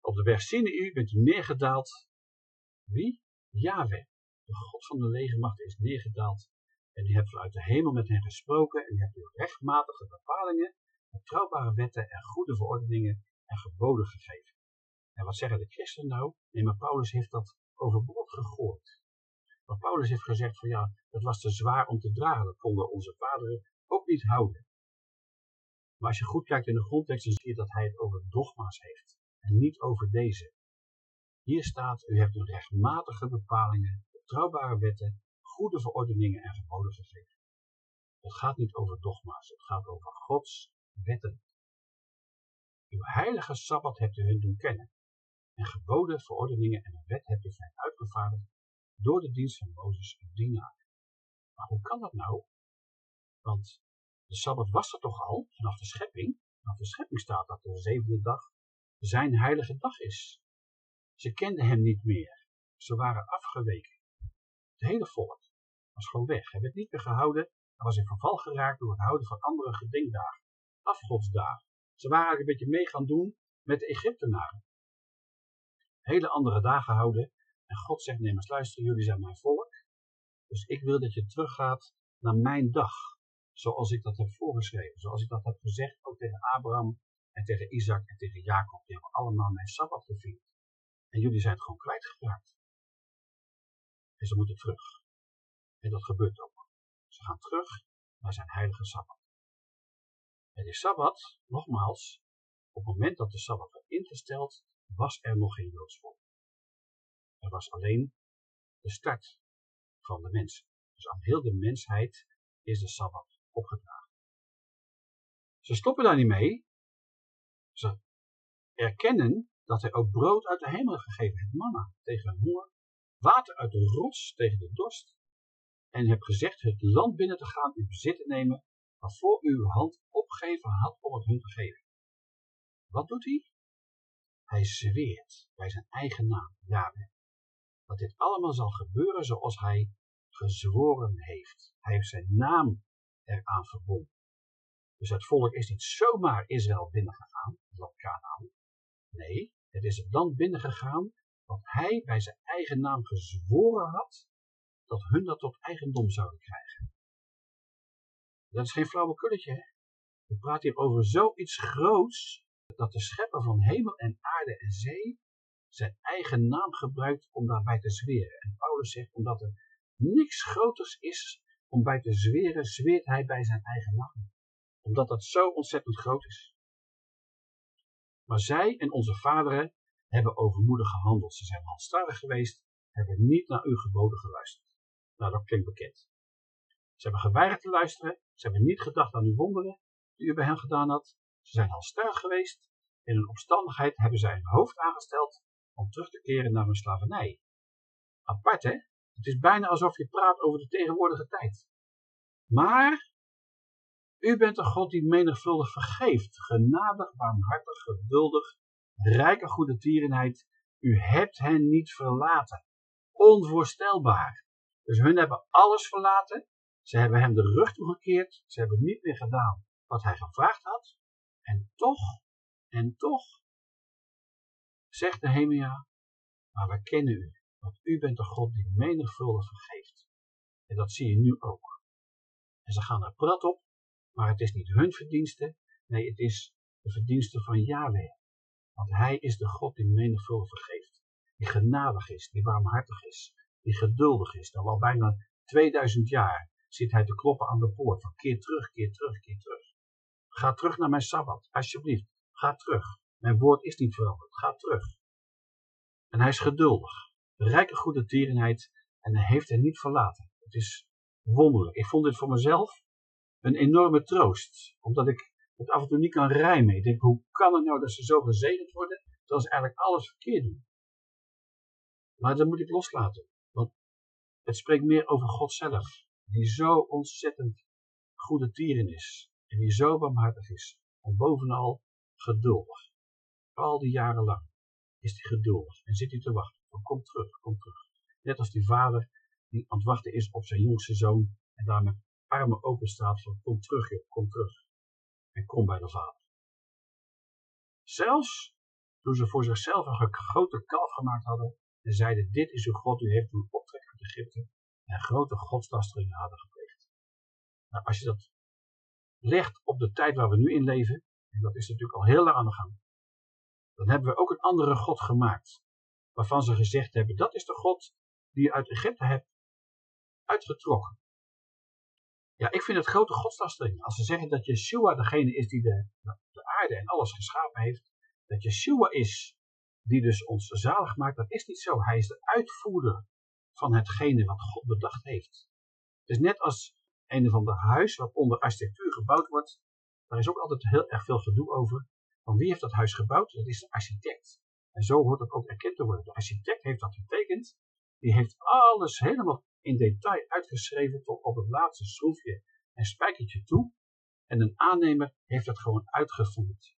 Op de berg Sinai bent u neergedaald. Wie? Yahweh, de God van de legermacht, is neergedaald. En u hebt vanuit de hemel met hen gesproken en u hebt u rechtmatige bepalingen, betrouwbare wetten en goede verordeningen en geboden gegeven. En wat zeggen de christenen nou? Nee, maar Paulus heeft dat overboord gegooid. Maar Paulus heeft gezegd van ja, dat was te zwaar om te dragen. Dat konden onze vaderen ook niet houden. Maar als je goed kijkt in de grondtekst, dan zie je dat hij het over dogma's heeft. En niet over deze. Hier staat, u hebt u rechtmatige bepalingen, betrouwbare wetten, goede verordeningen en geboden gegeven. Het gaat niet over dogma's, het gaat over Gods wetten. Uw heilige Sabbat hebt u hun doen kennen. En geboden, verordeningen en een wet hebt u fijn uitgevaardigd door de dienst van Mozes uw dienaar. Maar hoe kan dat nou? Want de Sabbat was er toch al, vanaf de schepping. Vanaf de schepping staat dat de zevende dag zijn heilige dag is. Ze kenden hem niet meer. Ze waren afgeweken. Het hele volk was gewoon weg. Hij werd niet meer gehouden. Hij was in verval geraakt door het houden van andere gedenkdagen. Afgodsdagen. Ze waren eigenlijk een beetje mee gaan doen met de Egyptenaren. Hele andere dagen houden. En God zegt, nee maar luister, jullie zijn mijn volk. Dus ik wil dat je teruggaat naar mijn dag. Zoals ik dat heb voorgeschreven. Zoals ik dat heb gezegd ook tegen Abraham en tegen Isaac en tegen Jacob. Die hebben allemaal mijn Sabbat gevierd. En jullie zijn het gewoon kwijtgeraakt. En ze moeten terug. En dat gebeurt ook. Ze gaan terug naar zijn heilige Sabbat. En die Sabbat, nogmaals, op het moment dat de Sabbat werd ingesteld, was er nog geen Joods. Er was alleen de start van de mensen. Dus aan heel de mensheid is de Sabbat opgedragen. Ze stoppen daar niet mee. Ze erkennen dat hij ook brood uit de hemel gegeven heeft, manna tegen honger, water uit de rots tegen de dorst, en hebt gezegd het land binnen te gaan in bezit te nemen, waarvoor u uw hand opgegeven had om het hun te geven. Wat doet hij? Hij zweert bij zijn eigen naam, Yahweh, dat dit allemaal zal gebeuren zoals hij gezworen heeft. Hij heeft zijn naam eraan verbonden. Dus het volk is niet zomaar Israël binnengegaan, dat Canaan. Nee, het is er dan binnengegaan wat hij bij zijn eigen naam gezworen had, dat hun dat tot eigendom zouden krijgen. Dat is geen flauwekulletje, hè? We praten hier over zoiets groots, dat de schepper van hemel en aarde en zee zijn eigen naam gebruikt om daarbij te zweren. En Paulus zegt, omdat er niks groters is om bij te zweren, zweert hij bij zijn eigen naam. Omdat dat zo ontzettend groot is. Maar zij en onze vaderen hebben overmoedig gehandeld. Ze zijn halstarrig geweest, hebben niet naar uw geboden geluisterd. Nou, dat klinkt bekend. Ze hebben geweigerd te luisteren, ze hebben niet gedacht aan uw wonderen die u bij hen gedaan had. Ze zijn halstarrig geweest, in hun opstandigheid hebben zij een hoofd aangesteld om terug te keren naar hun slavernij. Apart hè? Het is bijna alsof je praat over de tegenwoordige tijd. Maar u bent een God die menigvuldig vergeeft, genadig, barmhartig, geduldig, rijke goede tierenheid. U hebt hen niet verlaten. Onvoorstelbaar. Dus hun hebben alles verlaten. Ze hebben hem de rug toegekeerd. Ze hebben niet meer gedaan wat hij gevraagd had. En toch, en toch, zegt de Hemia, maar we kennen u. Want u bent de God die menigvuldig vergeeft. En dat zie je nu ook. En ze gaan er prat op, maar het is niet hun verdienste. Nee, het is de verdienste van Yahweh. Want hij is de God die menigvuldig vergeeft. Die genadig is, die warmhartig is, die geduldig is. Dan al bijna 2000 jaar zit hij te kloppen aan de poort. Van keer terug, keer terug, keer terug. Ga terug naar mijn Sabbat, alsjeblieft. Ga terug. Mijn woord is niet veranderd. Ga terug. En hij is geduldig. Rijke goede tierenheid. En hij heeft hen niet verlaten. Het is wonderlijk. Ik vond dit voor mezelf een enorme troost. Omdat ik het af en toe niet kan rijmen. Ik denk, hoe kan het nou dat ze zo gezegend worden, terwijl ze eigenlijk alles verkeerd doen? Maar dat moet ik loslaten. Want Het spreekt meer over God zelf, die zo ontzettend goede tieren is. En die zo barmhartig is. En bovenal geduldig. Al die jaren lang is hij geduldig en zit hij te wachten. Kom terug, kom terug. Net als die vader die aan het wachten is op zijn jongste zoon. En daar met armen open staat van kom terug joh, kom terug. En kom bij de vader. Zelfs toen ze voor zichzelf een grote kalf gemaakt hadden. En zeiden dit is uw God, u heeft uw optrek uit Egypte. En grote godslasteringen hadden gepleegd. Nou, als je dat legt op de tijd waar we nu in leven. En dat is natuurlijk al heel lang aan de gang dan hebben we ook een andere God gemaakt. Waarvan ze gezegd hebben, dat is de God die je uit Egypte hebt uitgetrokken. Ja, ik vind het grote godslastering. Als ze zeggen dat Yeshua degene is die de, de aarde en alles geschapen heeft. Dat Yeshua is die dus ons zalig maakt. Dat is niet zo. Hij is de uitvoerder van hetgene wat God bedacht heeft. Dus net als een of ander huis wat onder architectuur gebouwd wordt. Daar is ook altijd heel erg veel gedoe over. Van wie heeft dat huis gebouwd? Dat is de architect. En zo hoort het ook erkend te worden. De architect heeft dat getekend. Die heeft alles helemaal in detail uitgeschreven tot op het laatste schroefje en spijkertje toe. En een aannemer heeft dat gewoon uitgevoerd.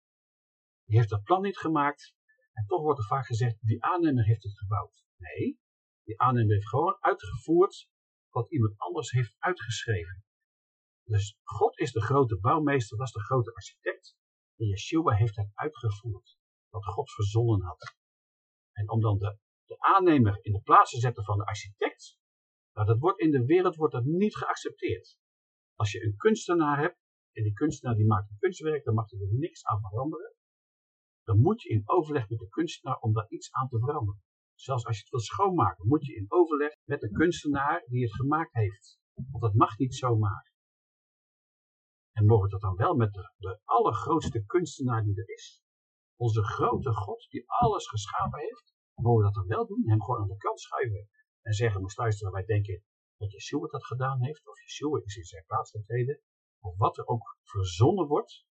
Die heeft dat plan niet gemaakt. En toch wordt er vaak gezegd, die aannemer heeft het gebouwd. Nee, die aannemer heeft gewoon uitgevoerd wat iemand anders heeft uitgeschreven. Dus God is de grote bouwmeester, is de grote architect. En Yeshua heeft het uitgevoerd, wat God verzonnen had. En om dan de, de aannemer in de plaats te zetten van de architect, nou, dat wordt in de wereld wordt dat niet geaccepteerd. Als je een kunstenaar hebt, en die kunstenaar die maakt een kunstwerk, dan mag er niks aan veranderen. Dan moet je in overleg met de kunstenaar om daar iets aan te veranderen. Zelfs als je het wil schoonmaken, moet je in overleg met de kunstenaar die het gemaakt heeft. Want dat mag niet zomaar. En mogen we dat dan wel met de, de allergrootste kunstenaar die er is. Onze grote God die alles geschapen heeft. Mogen we dat dan wel doen? Hem gewoon aan de kant schuiven. En zeggen, moest luisteren, wij denken dat Yeshua dat gedaan heeft. Of Yeshua is in zijn plaats getreden. Of wat er ook verzonnen wordt.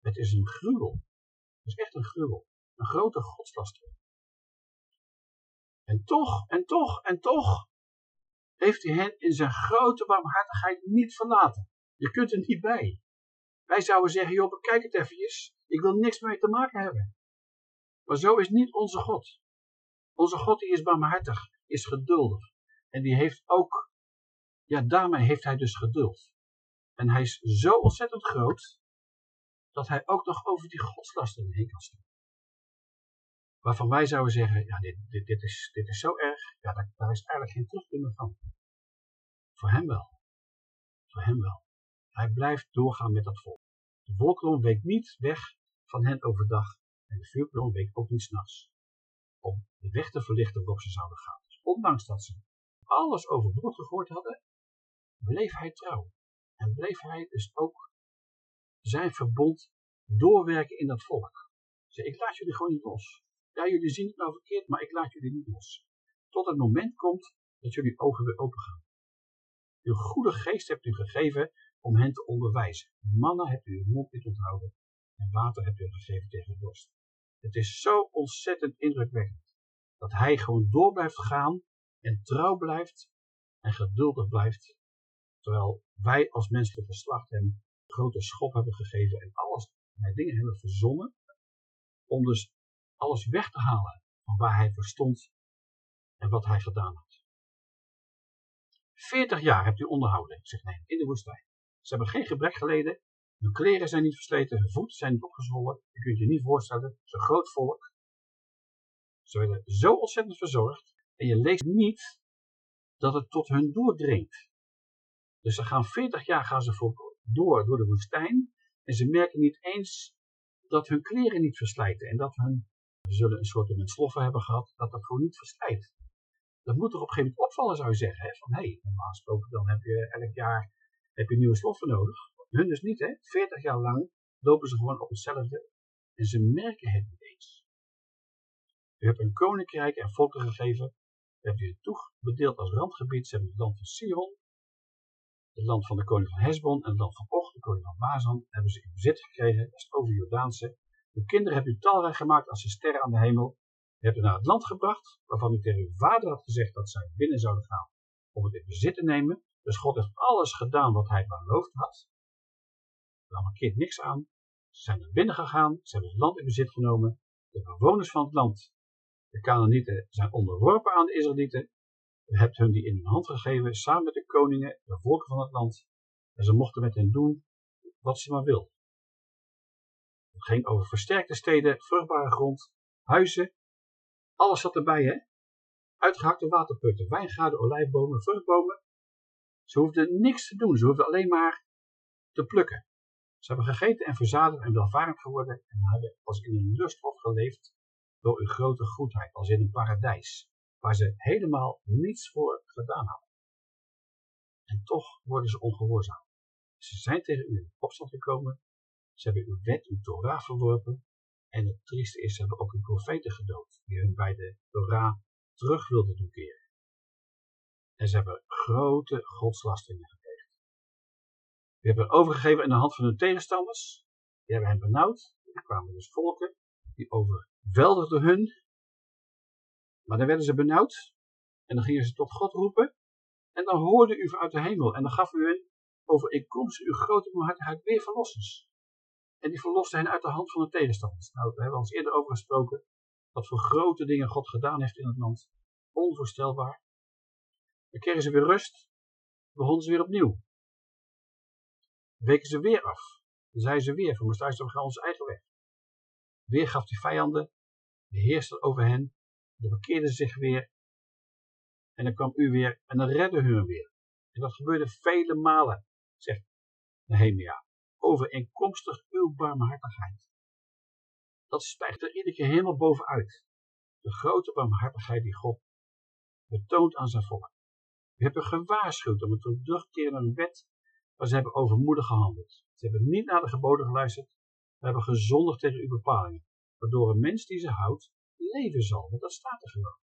Het is een gruwel. Het is echt een gruwel. Een grote godslastering. En toch, en toch, en toch heeft hij hen in zijn grote barmhartigheid niet verlaten. Je kunt er niet bij. Wij zouden zeggen, joh, bekijk het eventjes. Ik wil niks mee te maken hebben. Maar zo is niet onze God. Onze God die is barmhartig, is geduldig. En die heeft ook, ja daarmee heeft hij dus geduld. En hij is zo ontzettend groot, dat hij ook nog over die godslasten heen kan staan. Waarvan wij zouden zeggen, ja dit, dit, dit, is, dit is zo erg, ja daar, is eigenlijk geen terugkomen van. Voor hem wel. Voor hem wel. Hij blijft doorgaan met dat volk. De wolkolom week niet weg van hen overdag en de vuurkolom week ook niet s'nachts. Om de weg te verlichten waarop ze zouden gaan. Dus ondanks dat ze alles overboord gegooid hadden, bleef hij trouw. En bleef hij dus ook zijn verbond doorwerken in dat volk. Zeg, ik laat jullie gewoon niet los. Ja, jullie zien het nou verkeerd, maar ik laat jullie niet los. Tot het moment komt dat jullie ogen weer open gaan. Uw goede geest hebt u gegeven om hen te onderwijzen. Mannen hebt u uw mond niet onthouden en water hebt u gegeven tegen dorst. Het is zo ontzettend indrukwekkend dat hij gewoon door blijft gaan en trouw blijft en geduldig blijft, terwijl wij als menselijk geslacht hem grote schop hebben gegeven en alles, en dingen hebben verzonnen, om dus alles weg te halen van waar hij voor stond en wat hij gedaan had. 40 jaar hebt u onderhouden, zegt nee, in de woestijn. Ze hebben geen gebrek geleden. Hun kleren zijn niet versleten, hun voeten zijn niet opgezwollen. Je kunt je niet voorstellen, zo'n groot volk. Ze werden zo ontzettend verzorgd. En je leest niet dat het tot hun doordringt. Dus ze gaan 40 jaar gaan ze door, door de woestijn. En ze merken niet eens dat hun kleren niet verslijten. En dat hun, ze zullen een soort met sloffen hebben gehad, dat dat gewoon niet verslijt. Dat moet er op een gegeven moment opvallen, zou je zeggen. Hè? Van hé, hey, normaal gesproken dan heb je elk jaar heb je nieuwe sloffen nodig. Hun dus niet, hè. 40 jaar lang lopen ze gewoon op hetzelfde en ze merken het niet eens. U hebt een koninkrijk en volken gegeven. U hebt u toebedeeld als randgebied. Ze hebben het land van Sion, het land van de koning van Hesbon en het land van Och, de koning van Bazan, hebben ze in bezit gekregen. Dat is het over Jordaanse. Uw kinderen hebben u talrijk gemaakt als de sterren aan de hemel. U hebt u naar het land gebracht, waarvan u tegen uw vader had gezegd dat zij binnen zouden gaan om het in bezit te nemen. Dus God heeft alles gedaan wat hij beloofd had. Er markeert niks aan. Ze zijn er binnen gegaan, ze hebben het land in bezit genomen. De bewoners van het land, de Canaanieten, zijn onderworpen aan de Israëlieten. U hebt hun die in hun hand gegeven, samen met de koningen, de volken van het land. En ze mochten met hen doen wat ze maar wilden. Het ging over versterkte steden, vruchtbare grond, huizen. Alles zat erbij, hè? Uitgehakte waterputten, wijngaarden, olijfbomen, vruchtbomen. Ze hoefden niks te doen, ze hoefden alleen maar te plukken. Ze hebben gegeten en verzadigd en welvarend geworden en hebben als in een lusthof geleefd door uw grote goedheid, als in een paradijs, waar ze helemaal niets voor gedaan hadden. En toch worden ze ongehoorzaam. Ze zijn tegen u in opstand gekomen, ze hebben uw wet, uw Torah verworpen, en het trieste is, ze hebben ook uw profeten gedood, die hun bij de Torah terug wilden doen keren. En ze hebben grote godslasteringen gepleegd. Die hebben overgegeven in de hand van hun tegenstanders, die hebben hen benauwd, er kwamen dus volken, die overweldigden hun, maar dan werden ze benauwd, en dan gingen ze tot God roepen, en dan hoorde u vanuit de hemel, en dan gaf u hen overeenkomstig uw grote barmhartigheid weer verlossers. En die verloste hen uit de hand van de tegenstanders. Nou, daar hebben we ons eerder over gesproken. Wat voor grote dingen God gedaan heeft in het land. Onvoorstelbaar. Dan kregen ze weer rust. Begonnen ze weer opnieuw. Weken ze weer af. Dan zeiden ze weer, van we gaan onze eigen weg. Weer gaf die vijanden, de heerste over hen. Dan bekeerden ze zich weer. En dan kwam u weer en dan redde hun weer. En dat gebeurde vele malen, zegt Nehemia overeenkomstig uw barmhartigheid. Dat stijgt er iedere keer helemaal bovenuit. De grote barmhartigheid die God betoont aan zijn volk. U hebt gewaarschuwd om het terugkeren een wet waar ze hebben overmoedig gehandeld. Ze hebben niet naar de geboden geluisterd, maar hebben gezondigd tegen uw bepalingen, waardoor een mens die ze houdt leven zal, want dat staat er gewoon.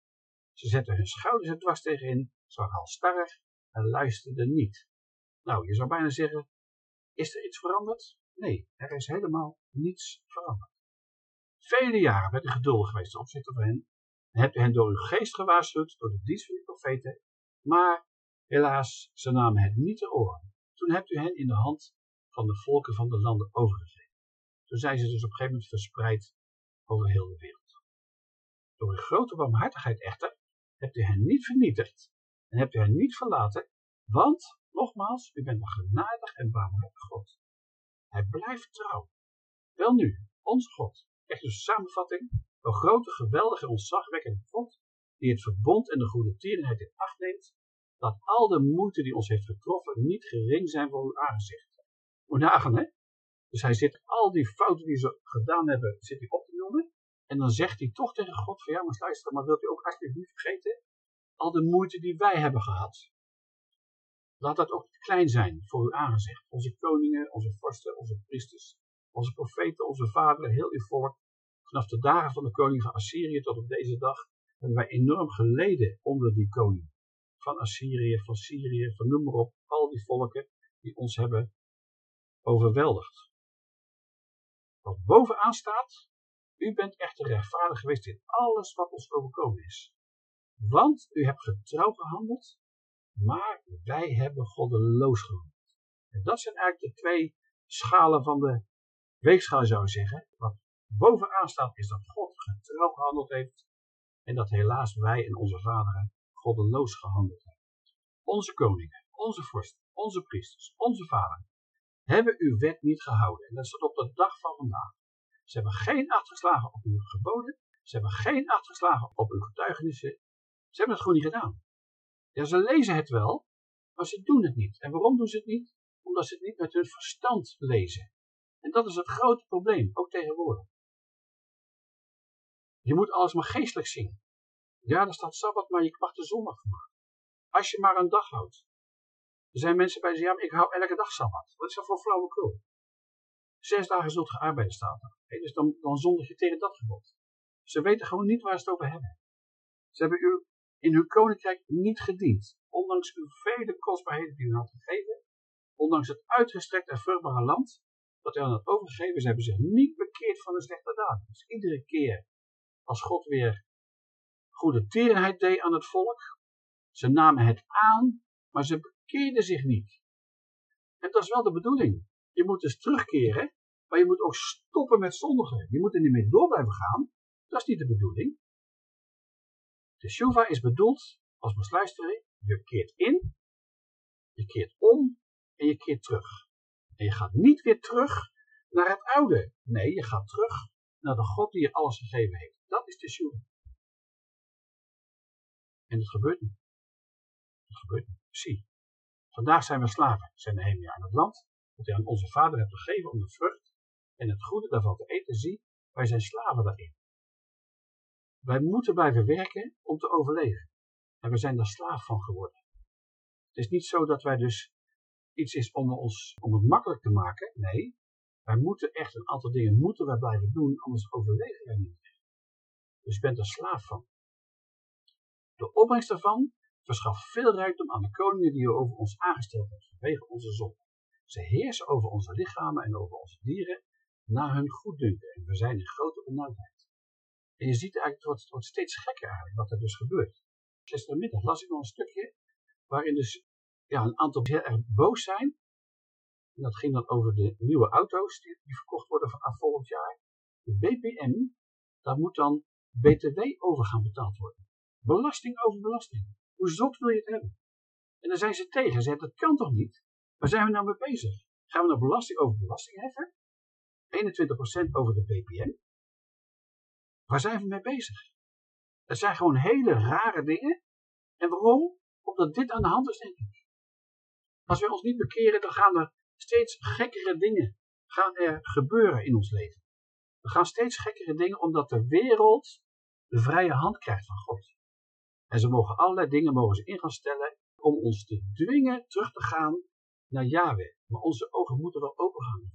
Ze zetten hun schouders er dwars tegenin, ze waren halstarrig en luisterden niet. Nou, je zou bijna zeggen, is er iets veranderd? Nee, er is helemaal niets veranderd. Vele jaren bent u geduldig geweest ten opzichte van hen en hebt u hen door uw geest gewaarschuwd door de dienst van uw profeten, maar helaas, ze namen het niet te oren. Toen hebt u hen in de hand van de volken van de landen overgegeven. Toen zijn ze dus op een gegeven moment verspreid over heel de wereld. Door uw grote barmhartigheid echter hebt u hen niet vernietigd en hebt u hen niet verlaten, want Nogmaals, u bent een genadig en barmhartig God. Hij blijft trouw. Wel nu, onze God, echt dus samenvatting, een grote, geweldige en ontzagwekkende God, die het verbond en de goede tierenheid in acht neemt, dat al de moeite die ons heeft getroffen niet gering zijn voor uw aangezicht. Moet nagaan, hè? Dus hij zit al die fouten die ze gedaan hebben, zit hij op te noemen. En dan zegt hij toch tegen God van ja, maar luister, maar wilt u ook alsjeblieft niet vergeten al de moeite die wij hebben gehad. Laat dat ook klein zijn voor uw aangezicht. Onze koningen, onze vorsten, onze priesters, onze profeten, onze vaderen, heel uw volk. Vanaf de dagen van de koning van Assyrië tot op deze dag hebben wij enorm geleden onder die koning. Van Assyrië, van Syrië, van noem maar op. Al die volken die ons hebben overweldigd. Wat bovenaan staat, u bent echter rechtvaardig geweest in alles wat ons overkomen is. Want u hebt getrouw gehandeld maar wij hebben goddeloos gehandeld. En dat zijn eigenlijk de twee schalen van de weegschaal zou je zeggen. Wat bovenaan staat is dat God getrouw gehandeld heeft. En dat helaas wij en onze vaderen goddeloos gehandeld hebben. Onze koningen, onze vorsten, onze priesters, onze vaderen hebben uw wet niet gehouden. En dat is op de dag van vandaag. Ze hebben geen acht geslagen op uw geboden. Ze hebben geen acht geslagen op uw getuigenissen. Ze hebben het gewoon niet gedaan. Ja, ze lezen het wel, maar ze doen het niet. En waarom doen ze het niet? Omdat ze het niet met hun verstand lezen. En dat is het grote probleem, ook tegenwoordig. Je moet alles maar geestelijk zien. Ja, er staat Sabbat, maar je mag de zondag maken. Als je maar een dag houdt. Er zijn mensen bij die zeggen, ja, ik hou elke dag Sabbat. Wat is dat voor flauwekul? Zes dagen zult ge arbeiden, staat er. dus dan, dan zondig je tegen dat gebod. Ze weten gewoon niet waar ze het over hebben. Ze hebben u in uw koninkrijk niet gediend, ondanks uw vele kostbaarheden die u had gegeven, ondanks het uitgestrekt en vruchtbare land dat u aan het overgegeven, ze hebben zich niet bekeerd van de slechte daden. Dus iedere keer als God weer goede tierenheid deed aan het volk, Ze namen het aan, maar ze bekeerden zich niet. En dat is wel de bedoeling. Je moet dus terugkeren, maar je moet ook stoppen met zondigen. Je moet er niet mee door blijven gaan. Dat is niet de bedoeling. De Shuva is bedoeld als besluistering. Je keert in, je keert om en je keert terug. En je gaat niet weer terug naar het oude. Nee, je gaat terug naar de God die je alles gegeven heeft. Dat is de Shuva. En dat gebeurt niet. Dat gebeurt niet. Zie. Vandaag zijn we slaven, zijn de Nehemia aan het land, dat hij aan onze vader hebt gegeven om de vrucht en het goede daarvan te eten. Zie, wij zijn slaven daarin. Wij moeten blijven werken om te overleven. En we zijn daar slaaf van geworden. Het is niet zo dat wij dus iets is om, ons, om het makkelijk te maken. Nee, wij moeten echt een aantal dingen moeten wij blijven doen, anders overleven wij niet. Dus je bent er slaaf van. De opbrengst daarvan verschaft veel rijkdom aan de koningen die u over ons aangesteld hebt vanwege onze zonde. Ze heersen over onze lichamen en over onze dieren naar hun goeddunken en we zijn in grote benauwdheid. En je ziet eigenlijk, het wordt, steeds gekker eigenlijk wat er dus gebeurt. Gisterenmiddag las ik nog een stukje waarin dus ja, een aantal heel erg boos zijn. En dat ging dan over de nieuwe auto's die, die verkocht worden vanaf volgend jaar. De BPM, daar moet dan BTW over gaan betaald worden. Belasting over belasting. Hoe zot wil je het hebben? En dan zijn ze tegen. Ze zeggen, dat kan toch niet? Waar zijn we nou mee bezig? Gaan we nou belasting over belasting heffen? 21% over de BPM? Waar zijn we mee bezig? Het zijn gewoon hele rare dingen. En waarom? Omdat dit aan de hand is, denk ik. Als we ons niet bekeren, dan gaan er steeds gekkere dingen gaan er gebeuren in ons leven. Er gaan steeds gekkere dingen omdat de wereld de vrije hand krijgt van God. En ze mogen allerlei dingen mogen ze in gaan stellen om ons te dwingen terug te gaan naar Yahweh. Maar onze ogen moeten wel open gaan.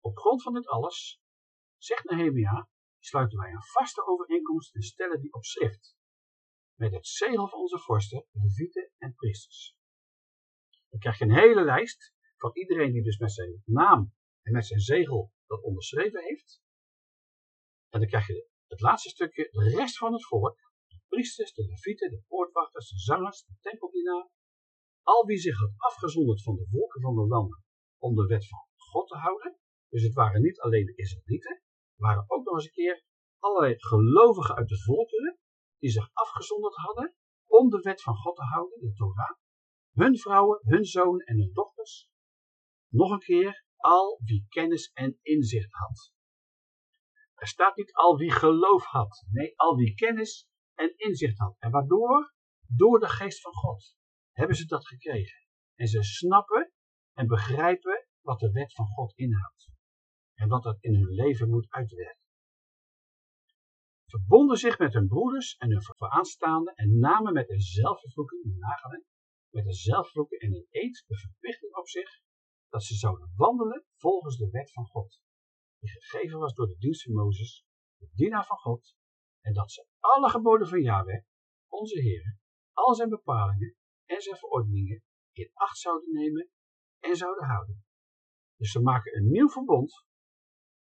Op grond van dit alles, zegt Nehemia, sluiten wij een vaste overeenkomst en stellen die op schrift. Met het zegel van onze vorsten, levieten en priesters. Dan krijg je een hele lijst van iedereen die dus met zijn naam en met zijn zegel dat onderschreven heeft. En dan krijg je het laatste stukje, de rest van het volk, priesters, de levieten, de poortwachters, de zangers, de tempeldienaar, al wie zich had afgezonderd van de volken van de landen om de wet van God te houden. Dus het waren niet alleen de Israëlieten, waren ook nog eens een keer allerlei gelovigen uit de volkeren die zich afgezonderd hadden om de wet van God te houden, de Torah. Hun vrouwen, hun zonen en hun dochters. Nog een keer, al wie kennis en inzicht had. Er staat niet al wie geloof had. Nee, al wie kennis en inzicht had. En waardoor? Door de geest van God hebben ze dat gekregen. En ze snappen en begrijpen wat de wet van God inhoudt. En wat dat in hun leven moet uitwerken. Verbonden zich met hun broeders en hun vooraanstaanden en namen met een zelfvervloeking, nagelen, met een zelfvervloeking en een eed de verplichting op zich dat ze zouden wandelen volgens de wet van God, die gegeven was door de dienst van Mozes, de dienaar van God, en dat ze alle geboden van Yahweh, onze Heer, al zijn bepalingen en zijn verordeningen in acht zouden nemen en zouden houden. Dus ze maken een nieuw verbond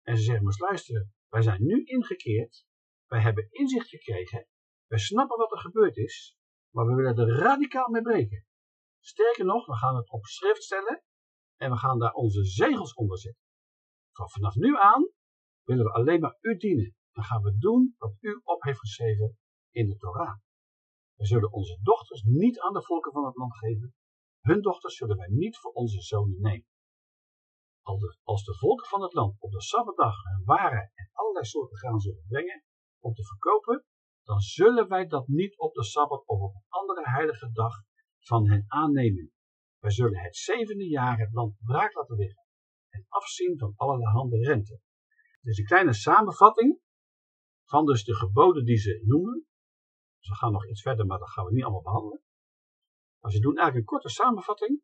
en ze zeggen, maar luisteren, wij zijn nu ingekeerd, wij hebben inzicht gekregen, wij snappen wat er gebeurd is, maar we willen er radicaal mee breken. Sterker nog, we gaan het op schrift stellen en we gaan daar onze zegels onder zetten. Vanaf nu aan willen we alleen maar u dienen dan gaan we doen wat u op heeft geschreven in de Torah. We zullen onze dochters niet aan de volken van het land geven. Hun dochters zullen wij niet voor onze zonen nemen. Als de volken van het land op de Sabbatdag hun waren en allerlei soorten graan zullen brengen om te verkopen, dan zullen wij dat niet op de Sabbat of op een andere heilige dag van hen aannemen. Wij zullen het zevende jaar het land braak laten liggen en afzien van allerlei handen rente. Is een kleine samenvatting van dus de geboden die ze noemen. Dus we gaan nog iets verder, maar dat gaan we niet allemaal behandelen. Maar ze doen eigenlijk een korte samenvatting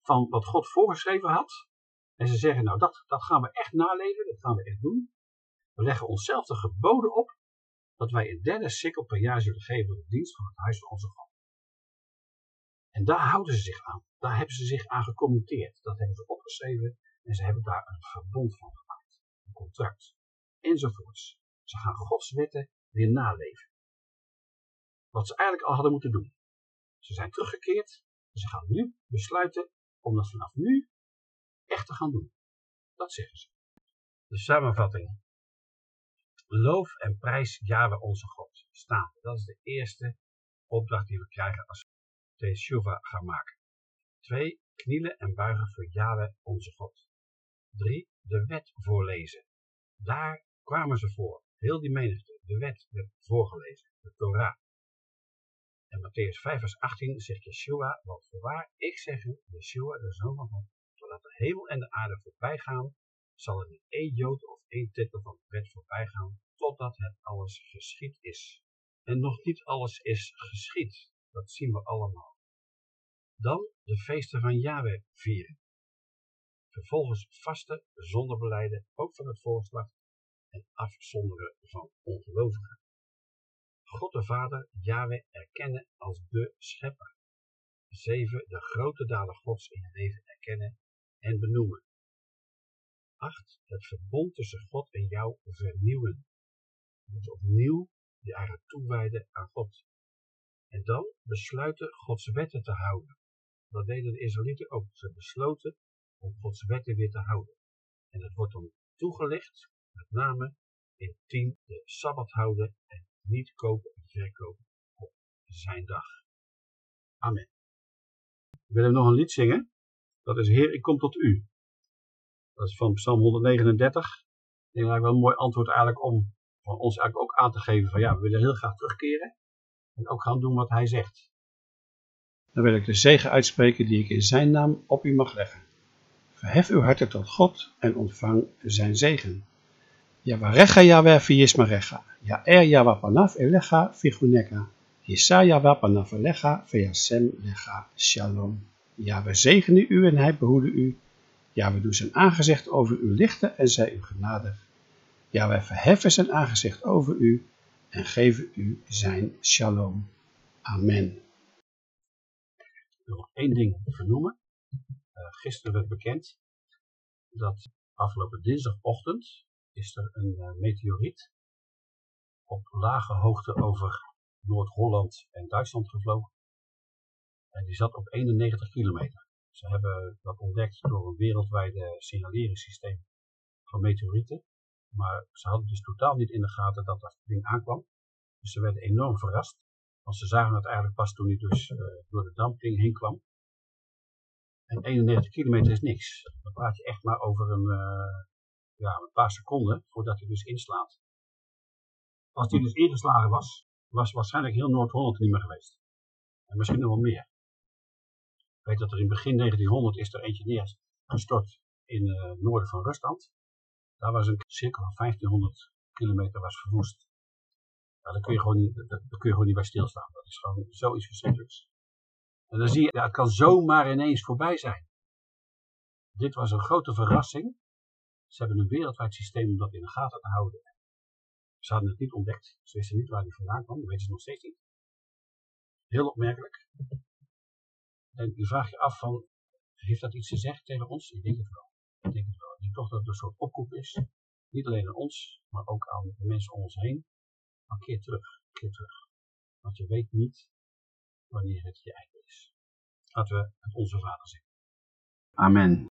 van wat God voorgeschreven had. En ze zeggen, nou dat, dat gaan we echt naleven, dat gaan we echt doen. We leggen onszelf de geboden op dat wij een derde sikkel per jaar zullen geven voor de dienst van het huis van onze God. En daar houden ze zich aan. Daar hebben ze zich aan gecommitteerd. Dat hebben ze opgeschreven en ze hebben daar een verbond van gemaakt. Een contract. Enzovoorts. Ze gaan Gods wetten weer naleven. wat ze eigenlijk al hadden moeten doen. Ze zijn teruggekeerd en ze gaan nu besluiten om dat vanaf nu echt te gaan doen. Dat zeggen ze. De samenvatting. Loof en prijs Jahwe onze God. Staan. Dat is de eerste opdracht die we krijgen als we Teshuvah gaan maken. Twee, knielen en buigen voor Yahweh onze God. Drie, de wet voorlezen. Daar kwamen ze voor. Heel die menigte. De wet werd voorgelezen. De Torah. En Matthäus 5 vers 18 zegt Yeshua, want voorwaar, ik zeg u, Yeshua, de Zoon van God, de hemel en de aarde voorbij gaan, zal er niet één jood of één titel van de wet voorbij gaan, totdat het alles geschied is. En nog niet alles is geschied, dat zien we allemaal. Dan de feesten van Yahweh vieren. Vervolgens vasten, zonder beleiden, ook van het voorslag, en afzonderen van ongelovigen. God de Vader, Yahweh, erkennen als de schepper. 7. De grote daden Gods in je leven erkennen en benoemen. 8. Het verbond tussen God en jou vernieuwen. Moet opnieuw je eigen toewijden aan God. En dan besluiten Gods wetten te houden. Dat deden de Israëlieten ook. Ze besloten om Gods wetten weer te houden. En dat wordt dan toegelicht, met name in 10 de Sabbat houden en niet kopen en verkopen op zijn dag. Amen. Willen we nog een lied zingen? Dat is Heer, ik kom tot u. Dat is van Psalm 139. Ik denk eigenlijk wel een mooi antwoord eigenlijk om van ons eigenlijk ook aan te geven van ja, we willen heel graag terugkeren. En ook gaan doen wat hij zegt. Dan wil ik de zegen uitspreken die ik in zijn naam op u mag leggen. Verhef uw harten tot God en ontvang zijn zegen. Yavarecha Yahweh viyismarecha. Ya'er Yahweh panav elecha viguneka. Yisa Yahweh panav elecha viyasem lecha shalom. Ja, we zegenen u en hij behoede u. Ja, we doen zijn aangezicht over u lichten en zij u genadig. Ja, wij verheffen zijn aangezicht over u en geven u zijn shalom. Amen. Ik nog één ding vernoemen. Uh, gisteren werd bekend dat afgelopen dinsdagochtend is er een uh, meteoriet op lage hoogte over Noord-Holland en Duitsland gevlogen. En die zat op 91 kilometer. Ze hebben dat ontdekt door een wereldwijde signaleringssysteem van meteorieten. Maar ze hadden dus totaal niet in de gaten dat dat ding aankwam. Dus ze werden enorm verrast. Want ze zagen het eigenlijk pas toen hij dus uh, door de dampkring heen kwam. En 91 kilometer is niks. Dan praat je echt maar over een, uh, ja, een paar seconden voordat hij dus inslaat. Als die dus ingeslagen was, was waarschijnlijk heel Noord-Holland niet meer geweest. En misschien nog wel meer. Weet dat er in begin 1900 is er eentje neergestort in het uh, noorden van Rusland. Daar was een cirkel van 1500 kilometer was verwoest. Ja, daar, kun je gewoon niet, kun je gewoon niet bij stilstaan. Dat is gewoon zoiets verschrikkelijks. En dan zie je, ja, het kan zomaar ineens voorbij zijn. Dit was een grote verrassing. Ze hebben een wereldwijd systeem om dat in de gaten te houden. Ze hadden het niet ontdekt. Ze wisten niet waar die vandaan kwam. Dat weten ze nog steeds niet. Heel opmerkelijk. En je vraagt je af van, heeft dat iets gezegd tegen ons? Ik denk het wel. Ik denk het wel. Ik denk toch dat het een soort oproep is. Niet alleen aan ons, maar ook aan de mensen om ons heen. Maar keer terug, keer terug. Want je weet niet wanneer het je einde is. Laten we het onze vader zeggen. Amen.